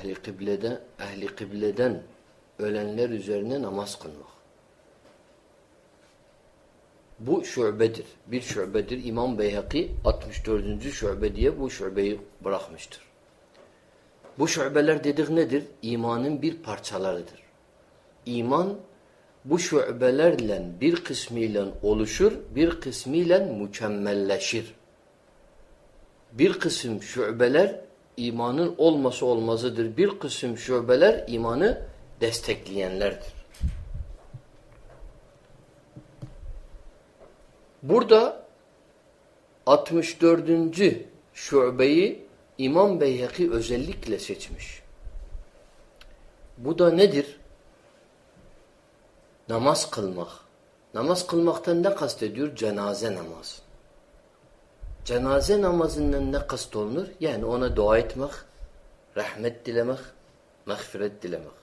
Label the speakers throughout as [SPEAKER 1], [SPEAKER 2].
[SPEAKER 1] ehli kıbleden ehli kıbleden ölenler üzerine namaz kılmak. Bu şubedir. Bir şubedir. İmam Beyhaki 64. şube diye bu şubeyi bırakmıştır. Bu şubeler dedik nedir? İmanın bir parçalarıdır. İman bu şubelerle bir kısmıyla oluşur, bir kısmıyla mükemmelleşir. Bir kısım şubeler imanın olması olmazıdır. Bir kısım şubeler imanı destekleyenlerdir. Burada 64. şubeyi İmam Beyheki özellikle seçmiş. Bu da nedir? Namaz kılmak. Namaz kılmaktan ne kastediyor? Cenaze namazı. Cenaze namazından ne kast olunur? Yani ona dua etmek, rahmet dilemek, mağfiret dilemek.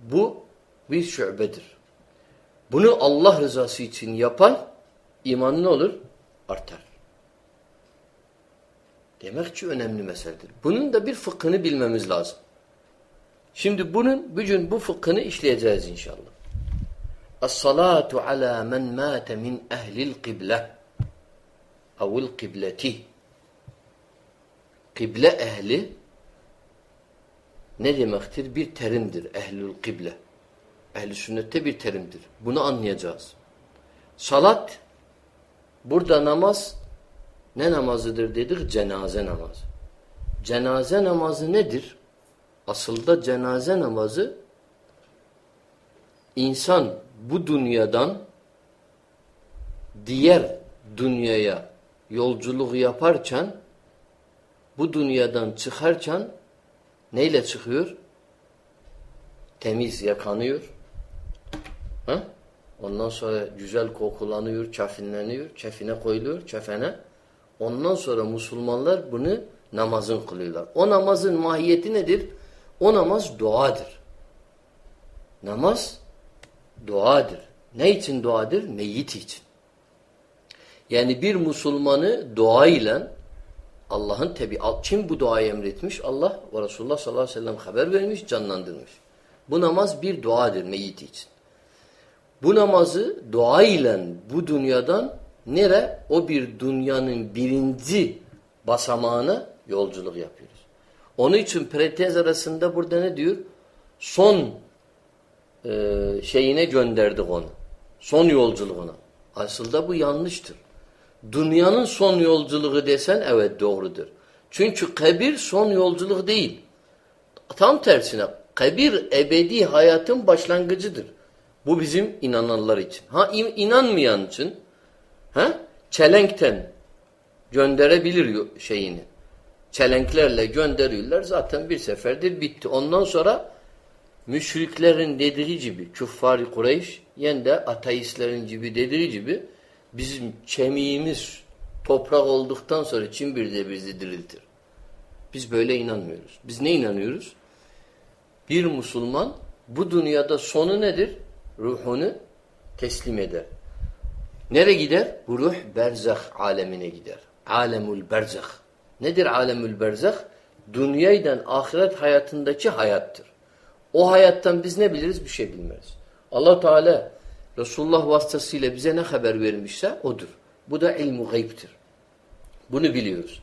[SPEAKER 1] Bu bir şubedir. Bunu Allah rızası için yapan imanı ne olur? Artar. Demek ki önemli meseledir. Bunun da bir fıkhını bilmemiz lazım. Şimdi bunun bugün bu fıkhını işleyeceğiz inşallah. Es-salatu ala men mate min ehlil kıble evil kıbleti Kıble ehli ne demektir? Bir terimdir. Ehlül kıble. Ehli sünnette bir terimdir. Bunu anlayacağız. Salat burada namaz ne namazıdır dedik? Cenaze namazı. Cenaze namazı nedir? Aslında cenaze namazı insan bu dünyadan diğer dünyaya yolculuk yaparken bu dünyadan çıkarken neyle çıkıyor? Temiz yakanıyor. Ha? Ondan sonra güzel kokulanıyor, çafinleniyor, çefine koyuluyor, çefene. Ondan sonra Müslümanlar bunu namazın kılıyorlar. O namazın mahiyeti nedir? O namaz duadır. Namaz duadır. Ne için duadır? Meyyit için. Yani bir Müslümanı dua ile Allah'ın tabi kim bu duayı emretmiş? Allah ve Resulullah sallallahu aleyhi ve sellem haber vermiş, canlandırmış. Bu namaz bir duadır meyyit için. Bu namazı dua ile bu dünyadan nere? O bir dünyanın birinci basamağına yolculuk yapıyoruz. Onun için pretez arasında burada ne diyor? Son e, şeyine gönderdik onu. Son yolculuğuna. Aslında bu yanlıştır. Dünyanın son yolculuğu desen evet doğrudur. Çünkü kabir son yolculuk değil. Tam tersine kabir ebedi hayatın başlangıcıdır. Bu bizim inananlar için. Ha inanmayan için ha çelenkten gönderebilir şeyini. Çelenklerle gönderiyorlar. Zaten bir seferdir bitti. Ondan sonra müşriklerin dediği gibi küffar Kureyş yen de ateistlerin gibi dediği gibi bizim kemiğimiz toprak olduktan sonra kim bir de bizi diriltir. Biz böyle inanmıyoruz. Biz ne inanıyoruz? Bir Müslüman bu dünyada sonu nedir? Ruhunu teslim eder. Nere gider? Bu ruh berzah alemine gider. Alemul berzah. Nedir alemül berzah? Dünyaydan ahiret hayatındaki hayattır. O hayattan biz ne biliriz? Bir şey bilmeriz. allah Teala Resulullah vasıtasıyla bize ne haber vermişse odur. Bu da ilmu gaybtir. Bunu biliyoruz.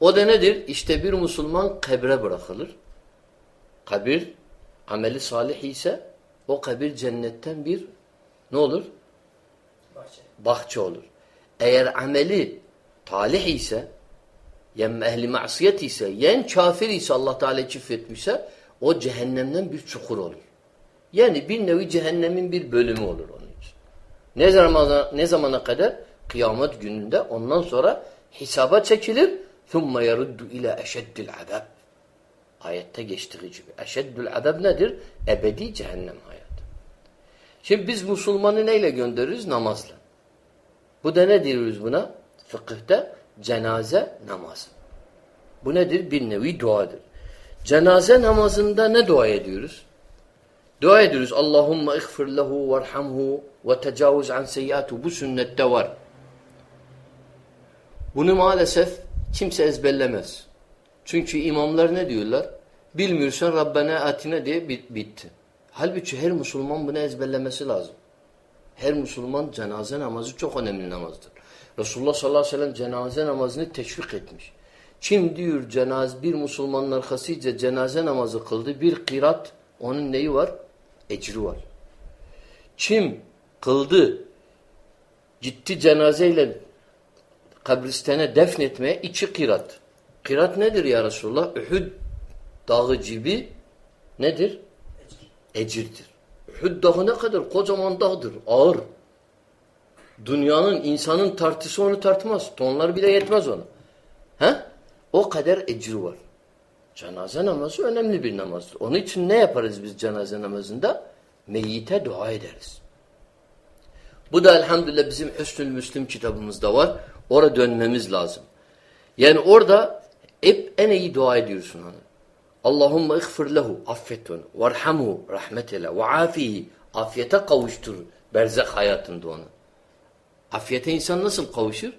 [SPEAKER 1] O da nedir? İşte bir Müslüman kabre bırakılır. Kabir ameli salih ise o kabir cennetten bir ne olur? Bahçe. Bahçe olur. Eğer ameli talih ise yen ehli masiyet ise yen kafir ise Allah Teala çiftletmişse o cehennemden bir çukur olur. Yani bir nevi cehennemin bir bölümü olur için. Ne zamana, ne zamana kadar? Kıyamet gününde ondan sonra hesaba çekilir. ثُمَّ يَرُدُّ اِلَى اَشَدِّ الْعَذَابِ Ayette geçtiği gibi. Eşeddül adab nedir? Ebedi cehennem hayatı. Şimdi biz Müslümanı neyle göndeririz? Namazla. Bu da ne diyoruz buna? Fıkıhta cenaze namazı. Bu nedir? Bir nevi duadır. Cenaze namazında ne dua ediyoruz? Dua ediyoruz. Allahumma ighfir lehu verhamhu ve tecavüz an seyyatu. Bu sünnette var. Bunu maalesef kimse ezberlemez. Çünkü imamlar ne diyorlar? Bilmiyorsan Rabbena atine diye bit bitti. Halbuki her Müslüman bunu ezberlemesi lazım. Her Müslüman cenaze namazı çok önemli namazdır. Resulullah sallallahu aleyhi ve sellem cenaze namazını teşvik etmiş. Kim diyor cenaze bir Müslümanın arkasıca cenaze namazı kıldı bir kırat onun neyi var? Ecri var. Kim kıldı gitti cenazeyle kabristene defnetmeye iki kırat. Kırat nedir ya Resulullah? Uhud dağı gibi nedir? Ecirdir. Uhud dağı ne kadar? Kocaman dağdır. Ağır. Dünyanın, insanın tartısı onu tartmaz. Tonlar bile yetmez ona. He? O kadar ecri var. Cenaze namazı önemli bir namazdır. Onun için ne yaparız biz cenaze namazında? Meyyite dua ederiz. Bu da elhamdülillah bizim Hüsnül Müslim kitabımızda var. Oraya dönmemiz lazım. Yani orada hep en iyi dua ediyorsun ona. Allahümme iğfir lehu, affet onu. Varhamhu, rahmet ele. Ve afihi, afiyete kavuştur. Berzek hayatında onu. Afiyete insan nasıl kavuşur?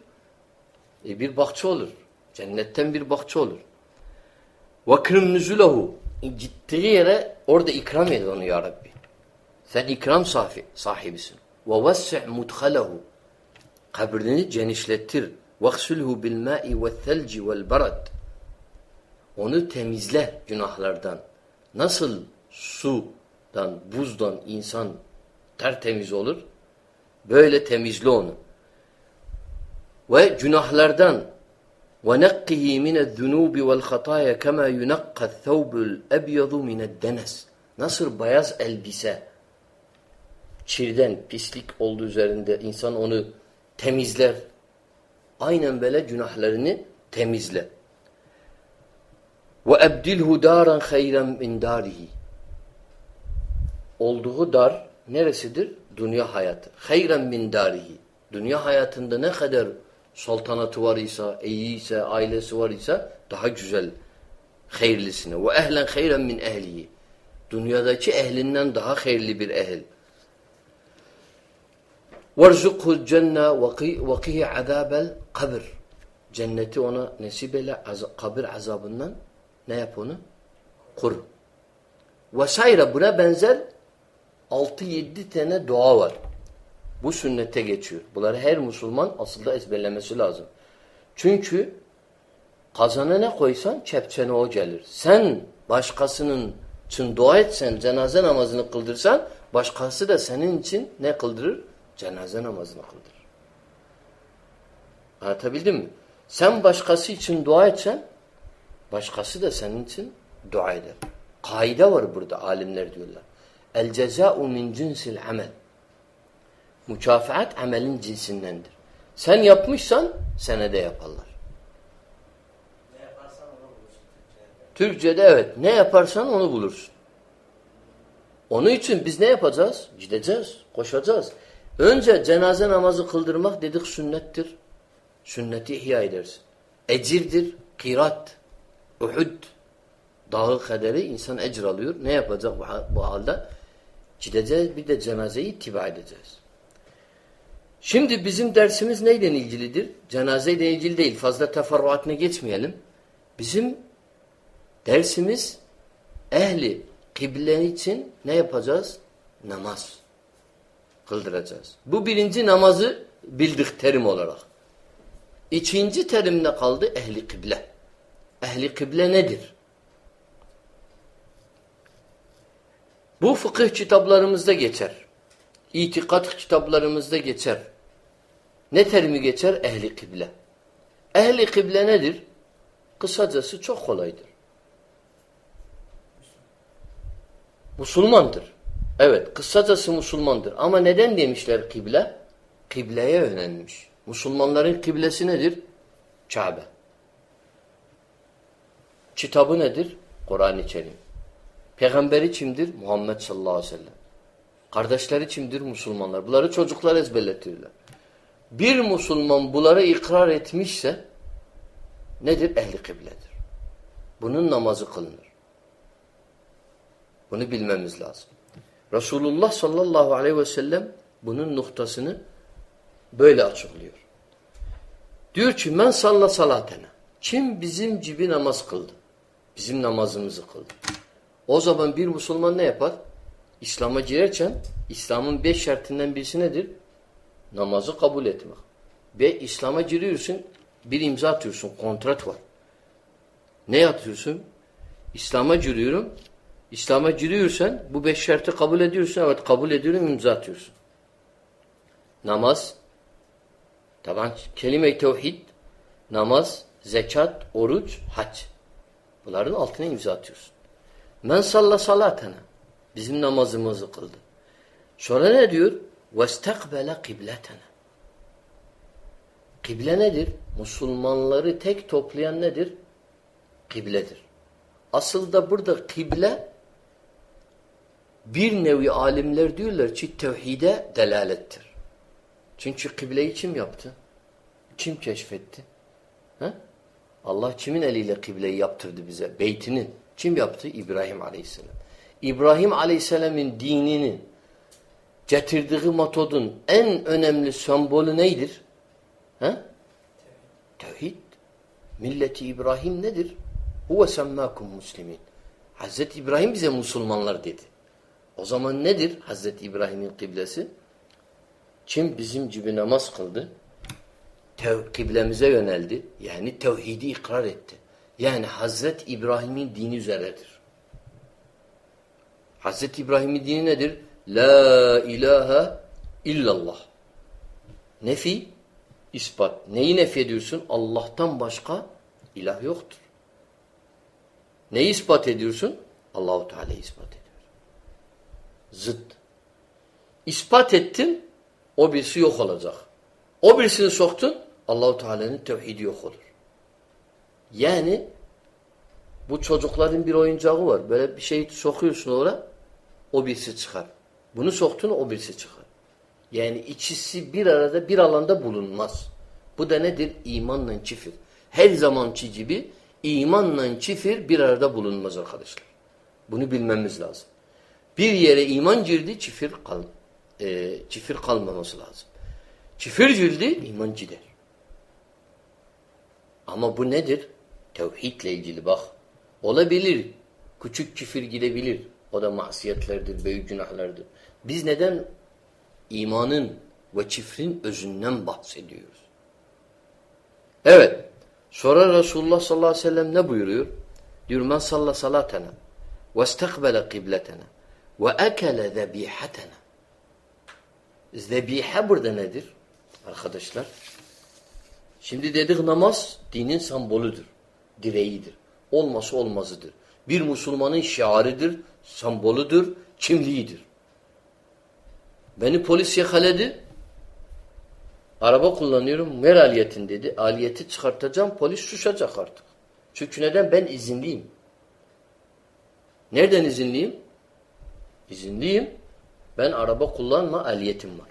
[SPEAKER 1] E bir bahçe olur. Cennetten bir bahçe olur. وَكْرِمْ نُزُلَهُ Gittiği yere orada ikram et onu ya Rabbi. Sen ikram sahibi, sahibisin. وَوَسِّعْ مُدْخَلَهُ Kabrini genişlettir. وَغْسُلْهُ بِالْمَاءِ وَالثَّلْجِ وَالْبَرَدِ Onu temizle günahlardan. Nasıl sudan, buzdan insan tertemiz olur? Böyle temizle onu. Ve günahlardan وَنَقِّهِ مِنَ الذُّنُوبِ وَالْخَطَايَا كَمَا يُنَقَّ الثَّوْبُ الْأَبْيَضُ مِنَ الدَّنَسِ Nasıl beyaz elbise çirden, pislik olduğu üzerinde insan onu temizler. Aynen böyle günahlarını temizle. وَاَبْدِلْهُ دَارًا خَيْرًا مِنْ دَارِهِ Olduğu dar neresidir? Dünya hayatı. Hayran min darihi. Dünya hayatında ne kadar saltanatı var ise, iyi ise, ailesi var ise daha güzel hayırlısını. Ve ehlen hayran min ehlihi. Dünyadaki ehlinden daha hayırlı bir ehil. وَرْزُقْهُ الْجَنَّةِ وَقِهِ عَذَابَ الْقَبْرِ Cenneti ona nasip eyle kabir azabından ne yap onu? Kur. Vesaire buna benzer 6-7 tane dua var. Bu sünnete geçiyor. Bunları her Müslüman aslında ezberlemesi lazım. Çünkü kazana ne koysan kepçene o gelir. Sen başkasının için dua etsen, cenaze namazını kıldırsan, başkası da senin için ne kıldırır? Cenaze namazını kıldırır. Anlatabildim mi? Sen başkası için dua etsen, başkası da senin için dua eder. Kaide var burada alimler diyorlar. El ceza'u min cinsil amel. Mükafat amelin cinsindendir. Sen yapmışsan sana de yaparlar.
[SPEAKER 2] Ne yaparsan.
[SPEAKER 1] Türkçe'de evet. Ne yaparsan onu bulursun. Onun için biz ne yapacağız? Gideceğiz, koşacağız. Önce cenaze namazı kıldırmak dedik sünnettir. Sünneti ihya edersin. Ecirdir, kirat, uhud. Dağı kaderi insan ecir alıyor. Ne yapacak bu halde? Gideceğiz bir de cenazeyi ittiba edeceğiz. Şimdi bizim dersimiz neyle ilgilidir? Cenazeyle ilgili değil. Fazla teferruatına geçmeyelim. Bizim dersimiz ehli kıble için ne yapacağız? Namaz kıldıracağız. Bu birinci namazı bildik terim olarak. İkinci terim ne kaldı? Ehli kıble. Ehli kıble nedir? Bu fıkıh kitaplarımızda geçer. İtikat kitaplarımızda geçer. Ne terimi geçer? Ehli kıble. Ehli kıble nedir? Kısacası çok kolaydır. Müslümandır. Evet, kısacası Müslümandır. Ama neden demişler kıble? Kıbleye yönelmiş. Müslümanların kıblesi nedir? Kabe. Kitabı nedir? Kur'an-ı Kerim. Peygamberi kimdir? Muhammed sallallahu aleyhi ve sellem. Kardeşleri kimdir? Müslümanlar. Bunları çocuklar ezberletiyorlar. Bir Müslüman bunları ikrar etmişse nedir? Ehli kıbledir. Bunun namazı kılınır. Bunu bilmemiz lazım. Resulullah sallallahu aleyhi ve sellem bunun noktasını böyle açıklıyor. Diyor ki men salla salatena. Kim bizim gibi namaz kıldı? Bizim namazımızı kıldı. O zaman bir Müslüman ne yapar? İslam'a girerken İslam'ın beş şartından birisi nedir? Namazı kabul etmek. Ve İslam'a giriyorsun, bir imza atıyorsun, kontrat var. Ne atıyorsun? İslam'a giriyorum. İslam'a giriyorsan bu beş şartı kabul ediyorsun. Evet kabul ediyorum imza atıyorsun. Namaz, taban kelime-i tevhid, namaz, zekat, oruç, hac. Bunların altına imza atıyorsun. Men salla salatena. Bizim namazımızı kıldı. Sonra ne diyor? وَاسْتَقْبَلَ قِبْلَتَنَا Kıble nedir? Müslümanları tek toplayan nedir? Kibledir. Asıl da burada kıble bir nevi alimler diyorlar ki tevhide delalettir. Çünkü kıbleyi kim yaptı? Kim keşfetti? He? Allah kimin eliyle kıbleyi yaptırdı bize? Beytini. Kim yaptı? İbrahim Aleyhisselam. İbrahim Aleyhisselam'ın dininin getirdiği metodun en önemli sembolü neydir? He? Tevhid. Milleti İbrahim nedir? Huve semmâkum muslimin. Hazreti İbrahim bize Müslümanlar dedi. O zaman nedir Hazreti İbrahim'in kıblesi? Kim bizim gibi namaz kıldı? Tev kıblemize yöneldi. Yani tevhidi ikrar etti. Yani Hazreti İbrahim'in dini üzeredir. Hazreti İbrahim'in dini nedir? La ilahe illallah. Nefi, ispat. Neyi nefi ediyorsun? Allah'tan başka ilah yoktur. Neyi ispat ediyorsun? Allahu Teala'yı ispat ediyorsun. Zıt. İspat ettin, o birisi yok olacak. O birisini soktun, Allahu Teala'nın tevhidi yok olur. Yani bu çocukların bir oyuncağı var. Böyle bir şey sokuyorsun oraya, o birisi çıkar. Bunu soktun, o birisi çıkar. Yani ikisi bir arada bir alanda bulunmaz. Bu da nedir? İmanla çifir. Her zamanki gibi imanla çifir bir arada bulunmaz arkadaşlar. Bunu bilmemiz lazım. Bir yere iman girdi, çifir kal, e, çifir kalmaması lazım. Çifir girdi, iman gider. Ama bu nedir? Tevhidle ilgili bak. Olabilir. Küçük çifir gidebilir. O da masiyetlerdir, büyük günahlardır. Biz neden imanın ve çifrin özünden bahsediyoruz? Evet. Sonra Resulullah sallallahu aleyhi ve sellem ne buyuruyor? Diyor men salla salatena ve istakbele kibletena ve ekele zebihatena. Zebiha burada nedir? Arkadaşlar. Şimdi dedik namaz dinin sembolüdür. Direğidir. Olması olmazıdır. Bir Müslümanın şiarıdır, sembolüdür, kimliğidir. Beni polis yakaladı. Araba kullanıyorum. Ver aliyetin dedi. Aliyeti çıkartacağım. Polis susacak artık. Çünkü neden? Ben izinliyim. Nereden izinliyim? İzinliyim. Ben araba kullanma aliyetim var.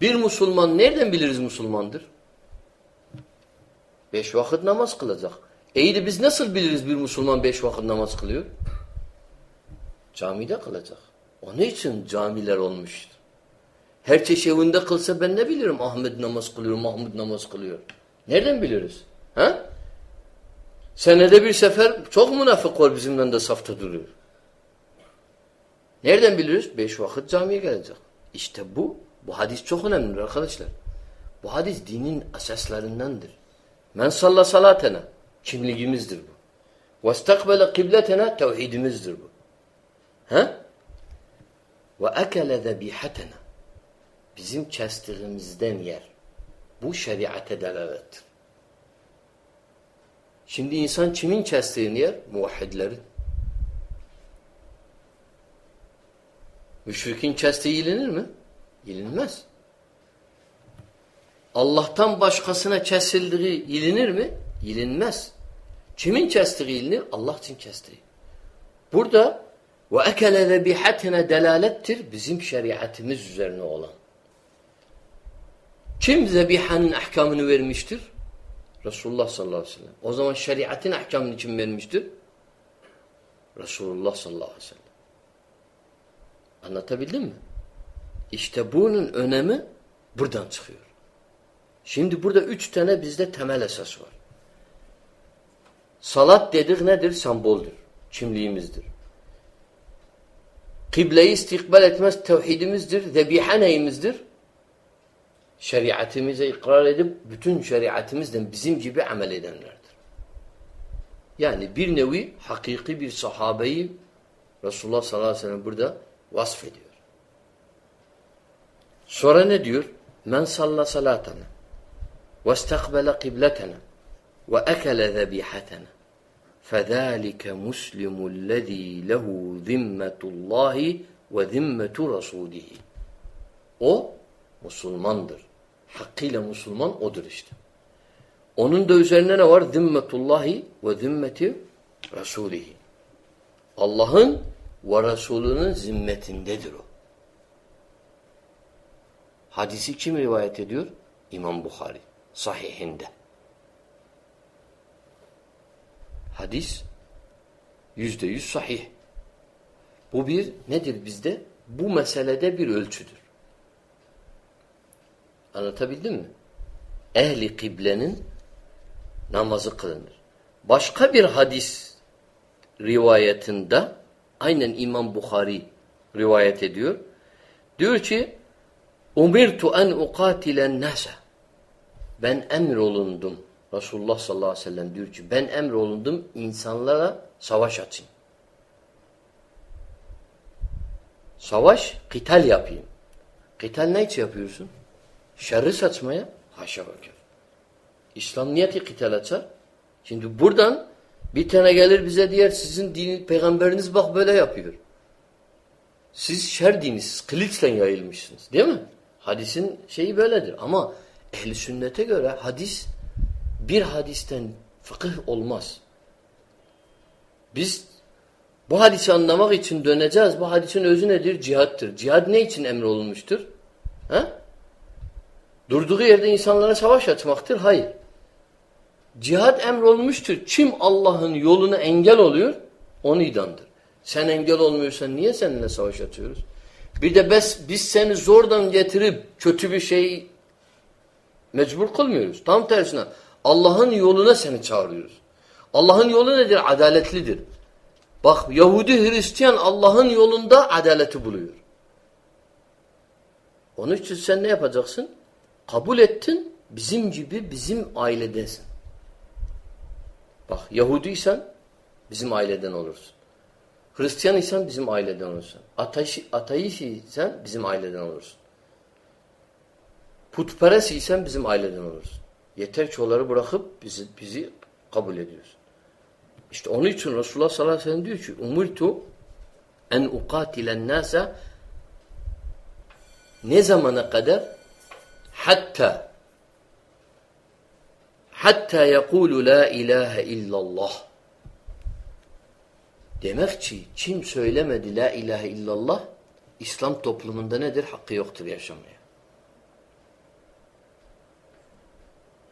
[SPEAKER 1] Bir Müslüman nereden biliriz Müslümandır? Beş vakit namaz kılacak. İyi de biz nasıl biliriz bir Müslüman beş vakit namaz kılıyor? Camide kılacak. Onun için camiler olmuştur. Her evinde kılsa ben ne bilirim? Ahmet namaz kılıyor, Mahmud namaz kılıyor. Nereden biliriz? Ha? Senede bir sefer çok münafık var bizimden de safta duruyor. Nereden biliriz? Beş vakit camiye gelecek. İşte bu, bu hadis çok önemli arkadaşlar. Bu hadis dinin esaslarındandır. Men salla salatena, kimliğimizdir bu. Ve istakbele kibletena, tevhidimizdir bu. Ha? Ve ekele zebihatena, bizim kestiğimizden yer. Bu şeriate delalettir. Şimdi insan kimin kestiğini yer? Muvahhidlerin. Müşrikin kestiği ilinir mi? İlinmez. Allah'tan başkasına kesildiği ilinir mi? İlinmez. Kimin kestiği ilinir? Allah için kestiği. Burada ve ekele zebihatine delalettir bizim şeriatimiz üzerine olan. Kim zebihanın ahkamını vermiştir? Resulullah sallallahu aleyhi ve sellem. O zaman şeriatın ahkamını kim vermiştir? Resulullah sallallahu aleyhi ve sellem. Anlatabildim mi? İşte bunun önemi buradan çıkıyor. Şimdi burada üç tane bizde temel esas var. Salat dedik nedir? Semboldür. Kimliğimizdir. Kibleyi istikbal etmez tevhidimizdir. Zebiha? şeriatimize ikrar edip bütün şeriatimizden bizim gibi amel edenlerdir. Yani bir nevi hakiki bir sahabeyi Resulullah sallallahu aleyhi ve sellem burada vasf ediyor. Sonra ne diyor? Men salla salatana ve istakbele kibletena ve ekele zebihatena fedâlike muslimul lezî lehu zimmetullâhi ve zimmetu rasûlihi. O Müslümandır. Hakkıyla Müslüman odur işte. Onun da üzerine ne var? Zimmetullahi ve zimmeti Resulihi. Allah'ın ve Resulünün zimmetindedir o. Hadisi kim rivayet ediyor? İmam Bukhari. Sahihinde. Hadis yüzde yüz sahih. Bu bir nedir bizde? Bu meselede bir ölçüdür. Anlatabildim mi? Ehli kiblenin namazı kılınır. Başka bir hadis rivayetinde aynen İmam Bukhari rivayet ediyor. Diyor ki Umirtu en uqatilen nasa. Ben emrolundum. Resulullah sallallahu aleyhi ve sellem diyor ki ben emrolundum insanlara savaş açayım. Savaş, kital yapayım. Kital ne için yapıyorsun? Şerri saçmaya haşa bakıyor. İslam niyeti kital açar. Şimdi buradan bir tane gelir bize diğer sizin dini, peygamberiniz bak böyle yapıyor. Siz şer dinisiz, kılıçla yayılmışsınız. Değil mi? Hadisin şeyi böyledir. Ama ehli sünnete göre hadis bir hadisten fıkıh olmaz. Biz bu hadisi anlamak için döneceğiz. Bu hadisin özü nedir? Cihattır. Cihad ne için emrolunmuştur? He? Durduğu yerde insanlara savaş açmaktır. Hayır. Cihad emrolmuştur. Kim Allah'ın yoluna engel oluyor? Onu idamdır. Sen engel olmuyorsan niye seninle savaş atıyoruz? Bir de biz, biz seni zordan getirip kötü bir şey mecbur kılmıyoruz. Tam tersine Allah'ın yoluna seni çağırıyoruz. Allah'ın yolu nedir? Adaletlidir. Bak Yahudi Hristiyan Allah'ın yolunda adaleti buluyor. Onun için sen ne yapacaksın? Kabul ettin, bizim gibi bizim ailedesin. Bak Yahudiysen bizim aileden olursun. Hristiyan isen bizim aileden olursun. Ateist isen bizim aileden olursun. Putperest isen bizim aileden olursun. Yeter ki onları bırakıp bizi, bizi kabul ediyorsun. İşte onun için Resulullah sallallahu aleyhi ve sellem diyor ki umurtu en ukatilen nasa ne zamana kadar hatta hatta yekulu la ilahe illallah demek ki kim söylemedi la ilahe illallah İslam toplumunda nedir? Hakkı yoktur yaşamaya.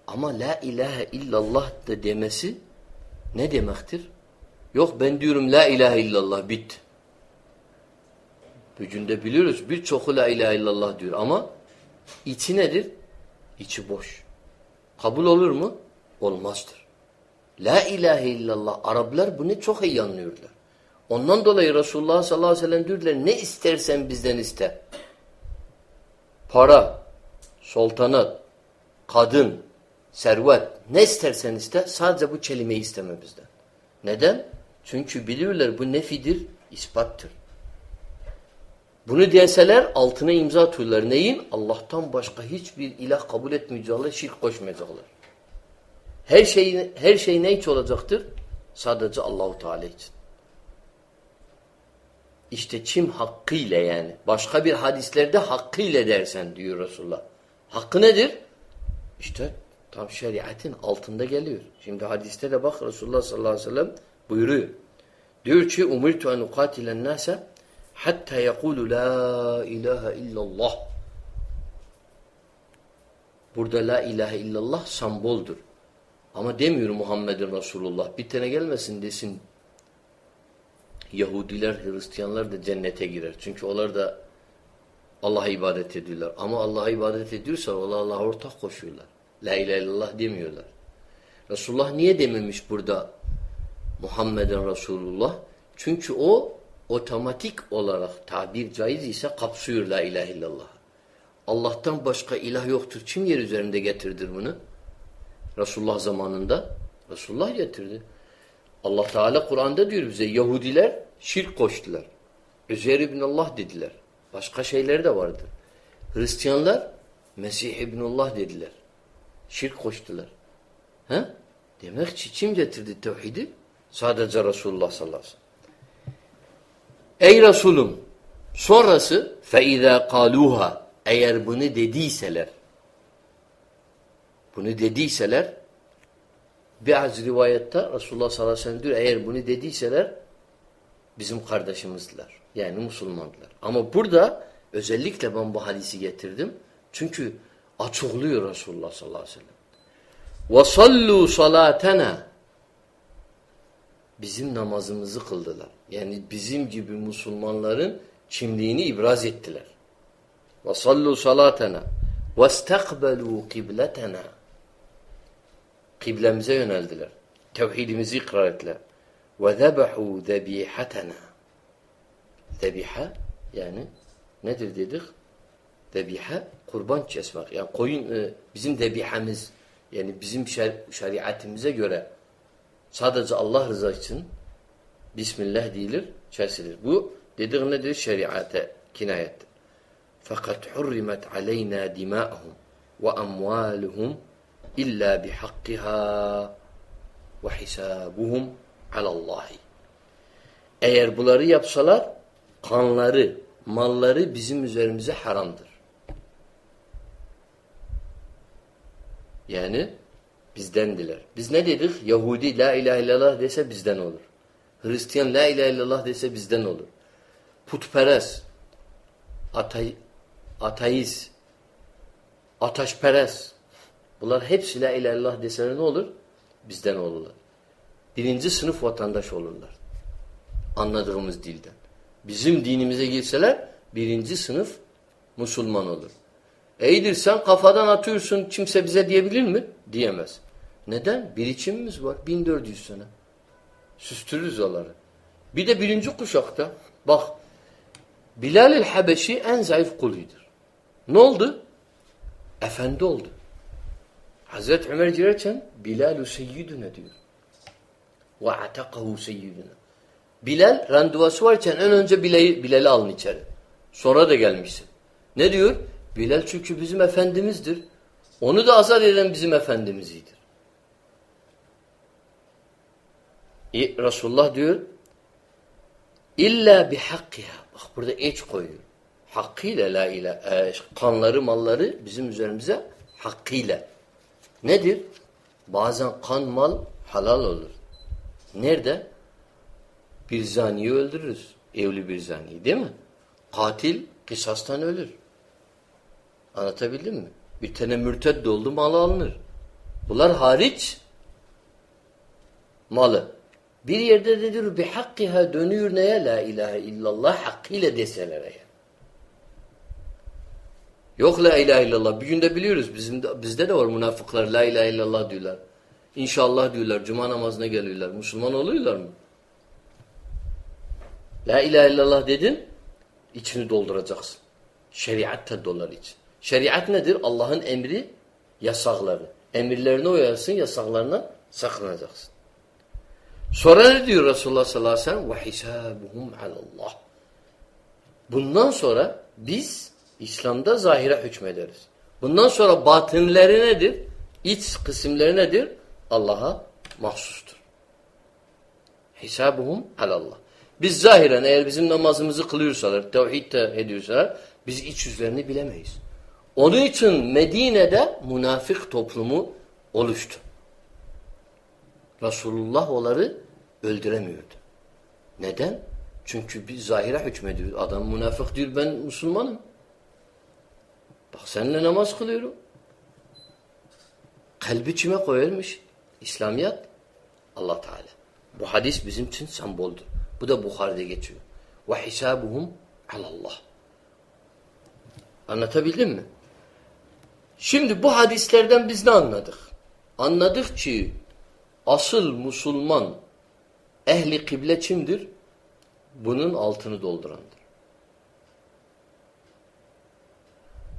[SPEAKER 1] Ama la ilahe illallah da demesi ne demektir? Yok ben diyorum la ilahe illallah bit. Bugün de biliyoruz birçoku la ilahe illallah diyor ama içi nedir? İçi boş. Kabul olur mu? Olmazdır. La ilahe illallah. Araplar bunu çok iyi anlıyorlar. Ondan dolayı Resulullah sallallahu aleyhi ve sellem diyorlar ne istersen bizden iste. Para, sultanat, kadın, servet ne istersen iste sadece bu kelimeyi isteme bizden. Neden? Çünkü biliyorlar bu nefidir, ispattır. Bunu deseler altına imza atıyorlar. Neyin? Allah'tan başka hiçbir ilah kabul etmeyecekler, şirk koşmayacaklar. Her şey her şey ne için olacaktır? Sadece Allahu Teala için. İşte kim hakkıyla yani. Başka bir hadislerde hakkıyla dersen diyor Resulullah. Hakkı nedir? İşte tam şeriatin altında geliyor. Şimdi hadiste de bak Resulullah sallallahu aleyhi ve sellem buyuruyor. Diyor ki umirtu en ukatilen nase hatta yekulu la ilahe illallah. Burada la ilahe illallah semboldur. Ama demiyor Muhammed'in Resulullah. Bir tane gelmesin desin Yahudiler, Hristiyanlar da cennete girer. Çünkü onlar da Allah'a ibadet ediyorlar. Ama Allah'a ibadet ediyorsa Allah Allah'a ortak koşuyorlar. La ilahe illallah demiyorlar. Resulullah niye dememiş burada Muhammeden Resulullah. Çünkü o otomatik olarak tabir caiz ise kapsıyor la ilahe illallah. Allah'tan başka ilah yoktur. Kim yer üzerinde getirdir bunu? Resulullah zamanında Resulullah getirdi. Allah Teala Kur'an'da diyor bize Yahudiler şirk koştular. Üzeyr ibn Allah dediler. Başka şeyleri de vardır. Hristiyanlar Mesih ibn Allah dediler. Şirk koştular. He? Demek ki kim getirdi tevhidi? Sadece Resulullah sallallahu aleyhi ve sellem. Ey Resulüm sonrası فَاِذَا قَالُوهَا Eğer bunu dediyseler bunu dediyseler Biraz rivayette Resulullah sallallahu aleyhi ve sellem diyor eğer bunu dediyseler bizim kardeşimizdiler. Yani Müslümandılar. Ama burada özellikle ben bu hadisi getirdim. Çünkü açıklıyor Resulullah sallallahu aleyhi ve sellem. وَصَلُّوا صَلَاتَنَا Bizim namazımızı kıldılar. yani bizim gibi Müslümanların kimliğini ibraz ettiler. Ve sallu salatena ve istakbelu kibletena kıblemize yöneldiler. Tevhidimizi ikrar ettiler. Ve zebehu zebihatena zebiha yani nedir dedik? Zebiha kurban kesmek. Yani koyun e, bizim zebihemiz yani bizim şer, şeriatimize göre sadece Allah rızası için Bismillah deyilir, kesilir. Bu dediğim nedir? Şeriate kinayettir. Fakat hurrimet aleyna dima'hum ve amwaluhum illa bihakkiha ve hisabuhum alallahi. Eğer bunları yapsalar kanları, malları bizim üzerimize haramdır. Yani bizdendiler. Biz ne dedik? Yahudi la ilahe illallah dese bizden olur. Hristiyan la ilahe illallah dese bizden olur. Putperest, atay, ateist, ataşperest, bunlar hepsi la ilahe illallah deseler ne olur? Bizden olurlar. Birinci sınıf vatandaş olurlar. Anladığımız dilden. Bizim dinimize girseler birinci sınıf Müslüman olur. Eydir sen kafadan atıyorsun kimse bize diyebilir mi? Diyemez. Neden? Bir içimimiz var 1400 sene. Süstürürüz onları. Bir de birinci kuşakta bak Bilal-i Habeşi en zayıf kuluydur. Ne oldu? Efendi oldu. Hazreti Ömer girerken Bilal-u seyyidüne diyor. Ve atakahu seyyidüne. Bilal randevusu varken en önce Bilal'i Bilal alın içeri. Sonra da gelmişsin. Ne diyor? Bilal çünkü bizim efendimizdir. Onu da azat eden bizim efendimizidir. E, Resulullah diyor İlla bihakkiha. Bak burada eç koyuyor. Hakkıyla la ilahe. E, kanları malları bizim üzerimize hakkıyla. Nedir? Bazen kan mal halal olur. Nerede? Bir zaniyi öldürürüz. Evli bir zaniyi değil mi? Katil kısastan ölür. Anlatabildim mi? Bir tane mürted oldu malı alınır. Bunlar hariç malı. Bir yerde de diyor bir hakkiha dönüyor neye la ilahe illallah hakkıyla deseler eğer. Yok la ilahe illallah. Bir günde biliyoruz. Bizim de, bizde de var münafıklar la ilahe illallah diyorlar. İnşallah diyorlar. Cuma namazına geliyorlar. Müslüman oluyorlar mı? La ilahe illallah dedin, içini dolduracaksın. Şeriatta dolar için. Şeriat nedir? Allah'ın emri, yasakları. Emirlerine uyarsın, yasaklarına sakınacaksın. Sonra ne diyor Resulullah sallallahu aleyhi ve sellem? وَحِسَابُهُمْ عَلَى اللّٰهِ Bundan sonra biz İslam'da zahire hükmederiz. Bundan sonra batınları nedir? İç kısımları nedir? Allah'a mahsustur. Hisabuhum alallah. Biz zahiren eğer bizim namazımızı kılıyorsalar, tevhid de ediyorsalar biz iç yüzlerini bilemeyiz. Onun için Medine'de münafık toplumu oluştu. Resulullah onları öldüremiyordu. Neden? Çünkü biz zahire hükmediyoruz. Adam münafık diyor ben Müslümanım. Bak seninle namaz kılıyorum. Kalbi kime koyarmış? İslamiyet Allah Teala. Bu hadis bizim için semboldür. Bu da Bukhari'de geçiyor. Ve hisabuhum alallah. Anlatabildim mi? Şimdi bu hadislerden biz ne anladık? Anladık ki asıl Müslüman Ehli kıble kimdir? Bunun altını doldurandır.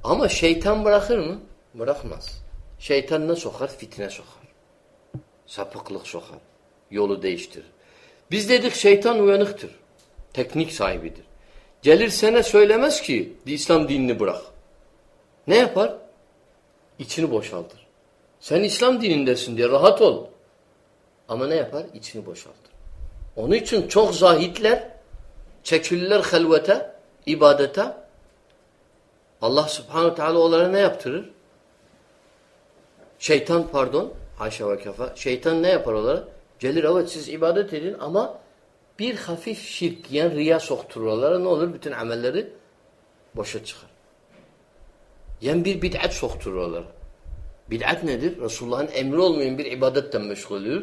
[SPEAKER 1] Ama şeytan bırakır mı? Bırakmaz. Şeytan ne sokar? Fitne sokar. Sapıklık sokar. Yolu değiştirir. Biz dedik şeytan uyanıktır. Teknik sahibidir. Gelir sana söylemez ki İslam dinini bırak. Ne yapar? İçini boşaltır. Sen İslam dinindesin diye rahat ol. Ama ne yapar? İçini boşaltır. Onun için çok zahitler çekilirler helvete, ibadete. Allah subhanahu teala onlara ne yaptırır? Şeytan pardon, haşa ve kafa. Şeytan ne yapar onlara? Gelir evet siz ibadet edin ama bir hafif şirk yani riya soktururlar. Ne olur? Bütün amelleri boşa çıkar. Yani bir bid'at soktururlar. Bid'at nedir? Resulullah'ın emri olmayan bir ibadetten meşgul oluyor.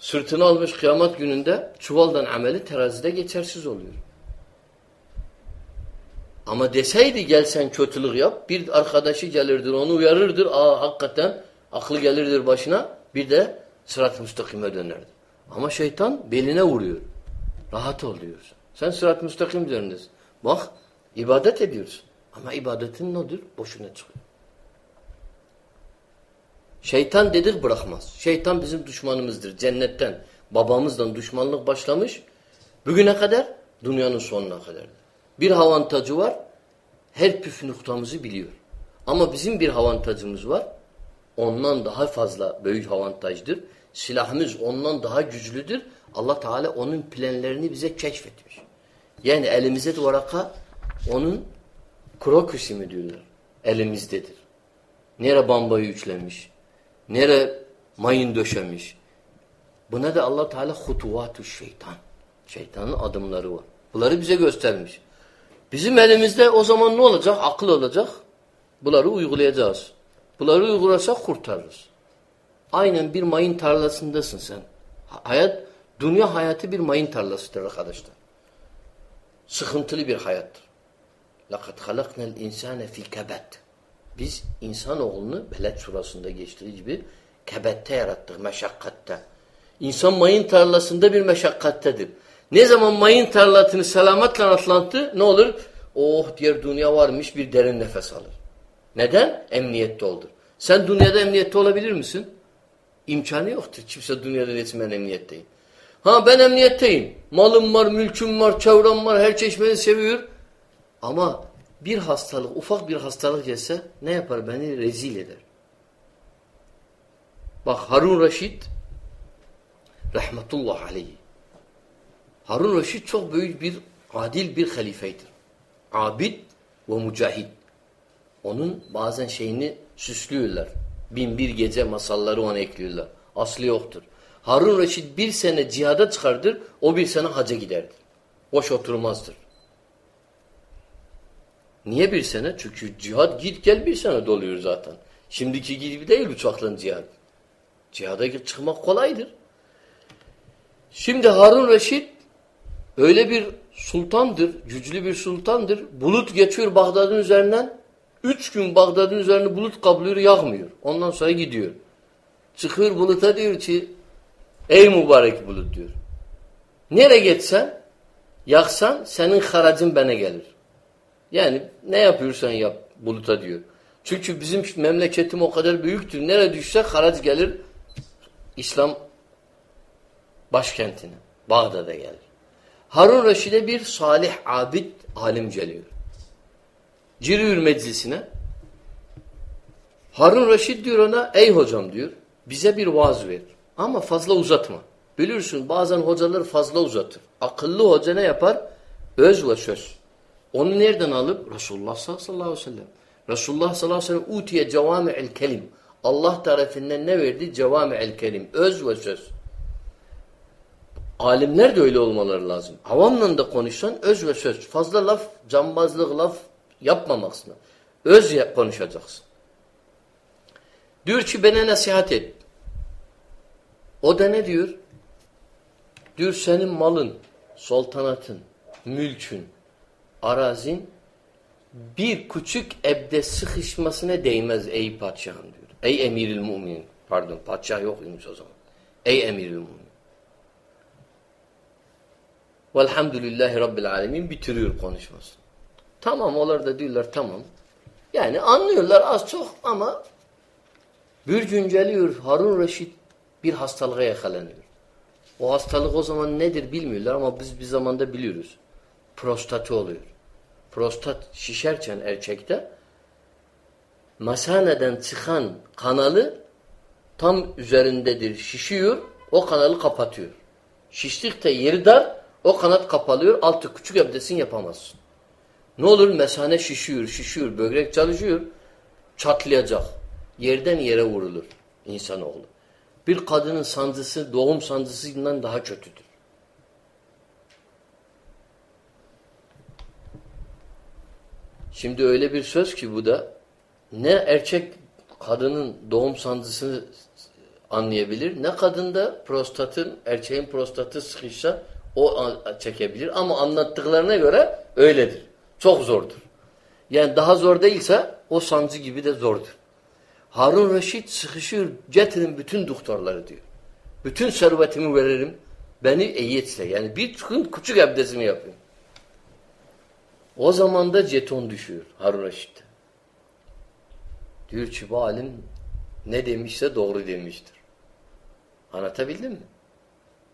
[SPEAKER 1] Sırtını almış kıyamet gününde çuvaldan ameli terazide geçersiz oluyor. Ama deseydi gel sen kötülük yap. Bir arkadaşı gelirdir onu uyarırdır. Aa hakikaten aklı gelirdir başına. Bir de sırat-ı müstakime dönerdi. Ama şeytan beline vuruyor. Rahat ol diyorsun. Sen sırat-ı müstakim üzerindesin. Bak ibadet ediyorsun. Ama ibadetin nedir? Boşuna çıkıyor. Şeytan dedik bırakmaz. Şeytan bizim düşmanımızdır. Cennetten babamızdan düşmanlık başlamış. Bugüne kadar dünyanın sonuna kadar. Bir avantajı var. Her püf noktamızı biliyor. Ama bizim bir avantajımız var. Ondan daha fazla büyük avantajdır. Silahımız ondan daha güçlüdür. Allah Teala onun planlarını bize keşfetmiş. Yani elimizde de varaka onun krokusi mi diyorlar. Elimizdedir. Nere bambayı üçlemiş. Nere mayın döşemiş. Buna da Allah Teala hutuvatu şeytan. Şeytanın adımları var. Bunları bize göstermiş. Bizim elimizde o zaman ne olacak? Akıl olacak. Bunları uygulayacağız. Bunları uygulasak kurtarırız. Aynen bir mayın tarlasındasın sen. Hayat, dünya hayatı bir mayın tarlasıdır arkadaşlar. Sıkıntılı bir hayattır. لَقَدْ خَلَقْنَا الْاِنْسَانَ فِي كَبَتٍ biz insanoğlunu Beled surasında geçtiği gibi kebette yarattık, meşakkatte. İnsan mayın tarlasında bir meşakkattedir. Ne zaman mayın tarlasını selametle atlantı ne olur? Oh diğer dünya varmış bir derin nefes alır. Neden? Emniyette olur. Sen dünyada emniyette olabilir misin? İmkanı yoktur. Kimse dünyada resmen emniyetteyim. Ha ben emniyetteyim. Malım var, mülküm var, çevrem var, her çeşmeni seviyor. Ama bir hastalık, ufak bir hastalık gelse ne yapar? Beni rezil eder. Bak Harun Reşit rahmetullah aleyhi. Harun Reşit çok büyük bir adil bir halifeydir. Abid ve mücahid. Onun bazen şeyini süslüyorlar. Bin bir gece masalları ona ekliyorlar. Aslı yoktur. Harun Reşit bir sene cihada çıkardır, o bir sene haca giderdir. Boş oturmazdır. Niye bir sene? Çünkü cihad git gel bir sene doluyor zaten. Şimdiki gibi değil uçakla cihad. Cihada çıkmak kolaydır. Şimdi Harun Reşit öyle bir sultandır, güçlü bir sultandır. Bulut geçiyor Bağdat'ın üzerinden. Üç gün Bağdat'ın üzerine bulut kaplıyor, yağmıyor. Ondan sonra gidiyor. Çıkıyor buluta diyor ki ey mübarek bulut diyor. Nereye geçsen yaksan senin haracın bana gelir. Yani ne yapıyorsan yap buluta diyor. Çünkü bizim memleketim o kadar büyüktür. Nereye düşse harac gelir İslam başkentine. Bağdat'a gelir. Harun Reşid'e bir salih abid alim geliyor. Giriyor meclisine. Harun Reşid diyor ona ey hocam diyor bize bir vaaz ver. Ama fazla uzatma. Biliyorsun bazen hocalar fazla uzatır. Akıllı hoca ne yapar? Öz ve söz. Onu nereden alıp? Resulullah sallallahu aleyhi ve sellem. Resulullah sallallahu aleyhi ve sellem utiye cevami'el kelim. Allah tarafından ne verdi? Cevami'el kelim. Öz ve söz. Alimler de öyle olmaları lazım. Avamla da konuşsan öz ve söz. Fazla laf, cambazlık laf yapmamaksın. Öz konuşacaksın. Diyor ki bana nasihat et. O da ne diyor? Diyor senin malın, sultanatın, mülkün, arazin bir küçük ebde sıkışmasına değmez ey padişahım diyor. Ey emiril müminin. Pardon padişah yok imiş o zaman. Ey emiril müminin. Velhamdülillahi Rabbil Alemin bitiriyor konuşmasını. Tamam onlar da diyorlar tamam. Yani anlıyorlar az çok ama bir günceliyor Harun Reşit bir hastalığa yakalanıyor. O hastalık o zaman nedir bilmiyorlar ama biz bir zamanda biliyoruz. Prostatı oluyor. Prostat şişerken erkekte masaneden çıkan kanalı tam üzerindedir. Şişiyor, o kanalı kapatıyor. Şiştikte yeri dar, o kanat kapalıyor, altı küçük abdestin yapamazsın. Ne olur? Mesane şişiyor, şişiyor, böbrek çalışıyor, çatlayacak. Yerden yere vurulur insanoğlu. Bir kadının sancısı doğum sancısından daha kötüdür. Şimdi öyle bir söz ki bu da ne erkek kadının doğum sancısını anlayabilir ne kadın da prostatın erkeğin prostatı sıkışsa o çekebilir ama anlattıklarına göre öyledir. Çok zordur. Yani daha zor değilse o sancı gibi de zordur. Harun Reşit sıkışıyor. Getirin bütün doktorları diyor. Bütün servetimi veririm. Beni eyyetse. Yani bir küçük abdestimi yapayım. O zaman da jeton düşüyor Harun Reşit'te. Diyor ki alim ne demişse doğru demiştir. Anlatabildim mi?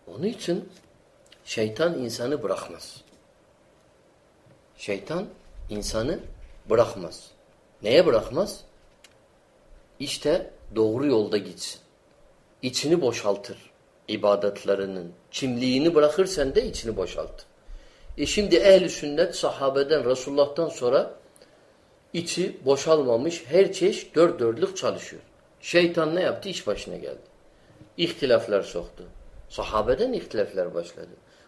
[SPEAKER 1] Onun için şeytan insanı bırakmaz. Şeytan insanı bırakmaz. Neye bırakmaz? İşte doğru yolda gitsin. İçini boşaltır ibadetlerinin. Kimliğini bırakırsan de içini boşaltır. E şimdi ehli sünnet sahabeden, Resulullah'tan sonra içi boşalmamış her çeşit dört dörtlük çalışıyor. Şeytan ne yaptı? İş başına geldi. İhtilaflar soktu. Sahabeden ihtilaflar başladı.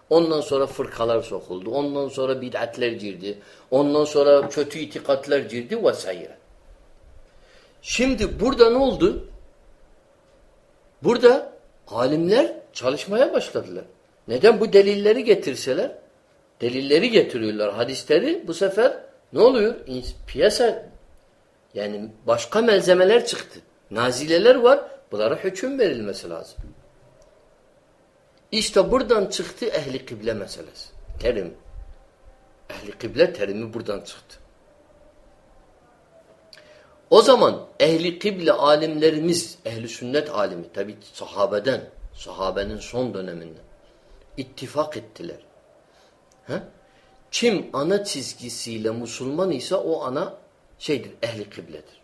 [SPEAKER 1] Ondan sonra fırkalar sokuldu. Ondan sonra bid'atler girdi. Ondan sonra kötü itikatlar girdi vesaire. Şimdi burada ne oldu? Burada alimler çalışmaya başladılar. Neden bu delilleri getirseler? Delilleri getiriyorlar. Hadisleri bu sefer ne oluyor? Piyasa yani başka malzemeler çıktı. Nazileler var. Bunlara hüküm verilmesi lazım. İşte buradan çıktı ehli kıble meselesi. Terim. Ehli kıble terimi buradan çıktı. O zaman ehli kıble alimlerimiz, ehli sünnet alimi, tabi sahabeden, sahabenin son döneminde ittifak ettiler. He? Kim ana çizgisiyle Müslüman ise o ana şeydir, ehli kıbledir.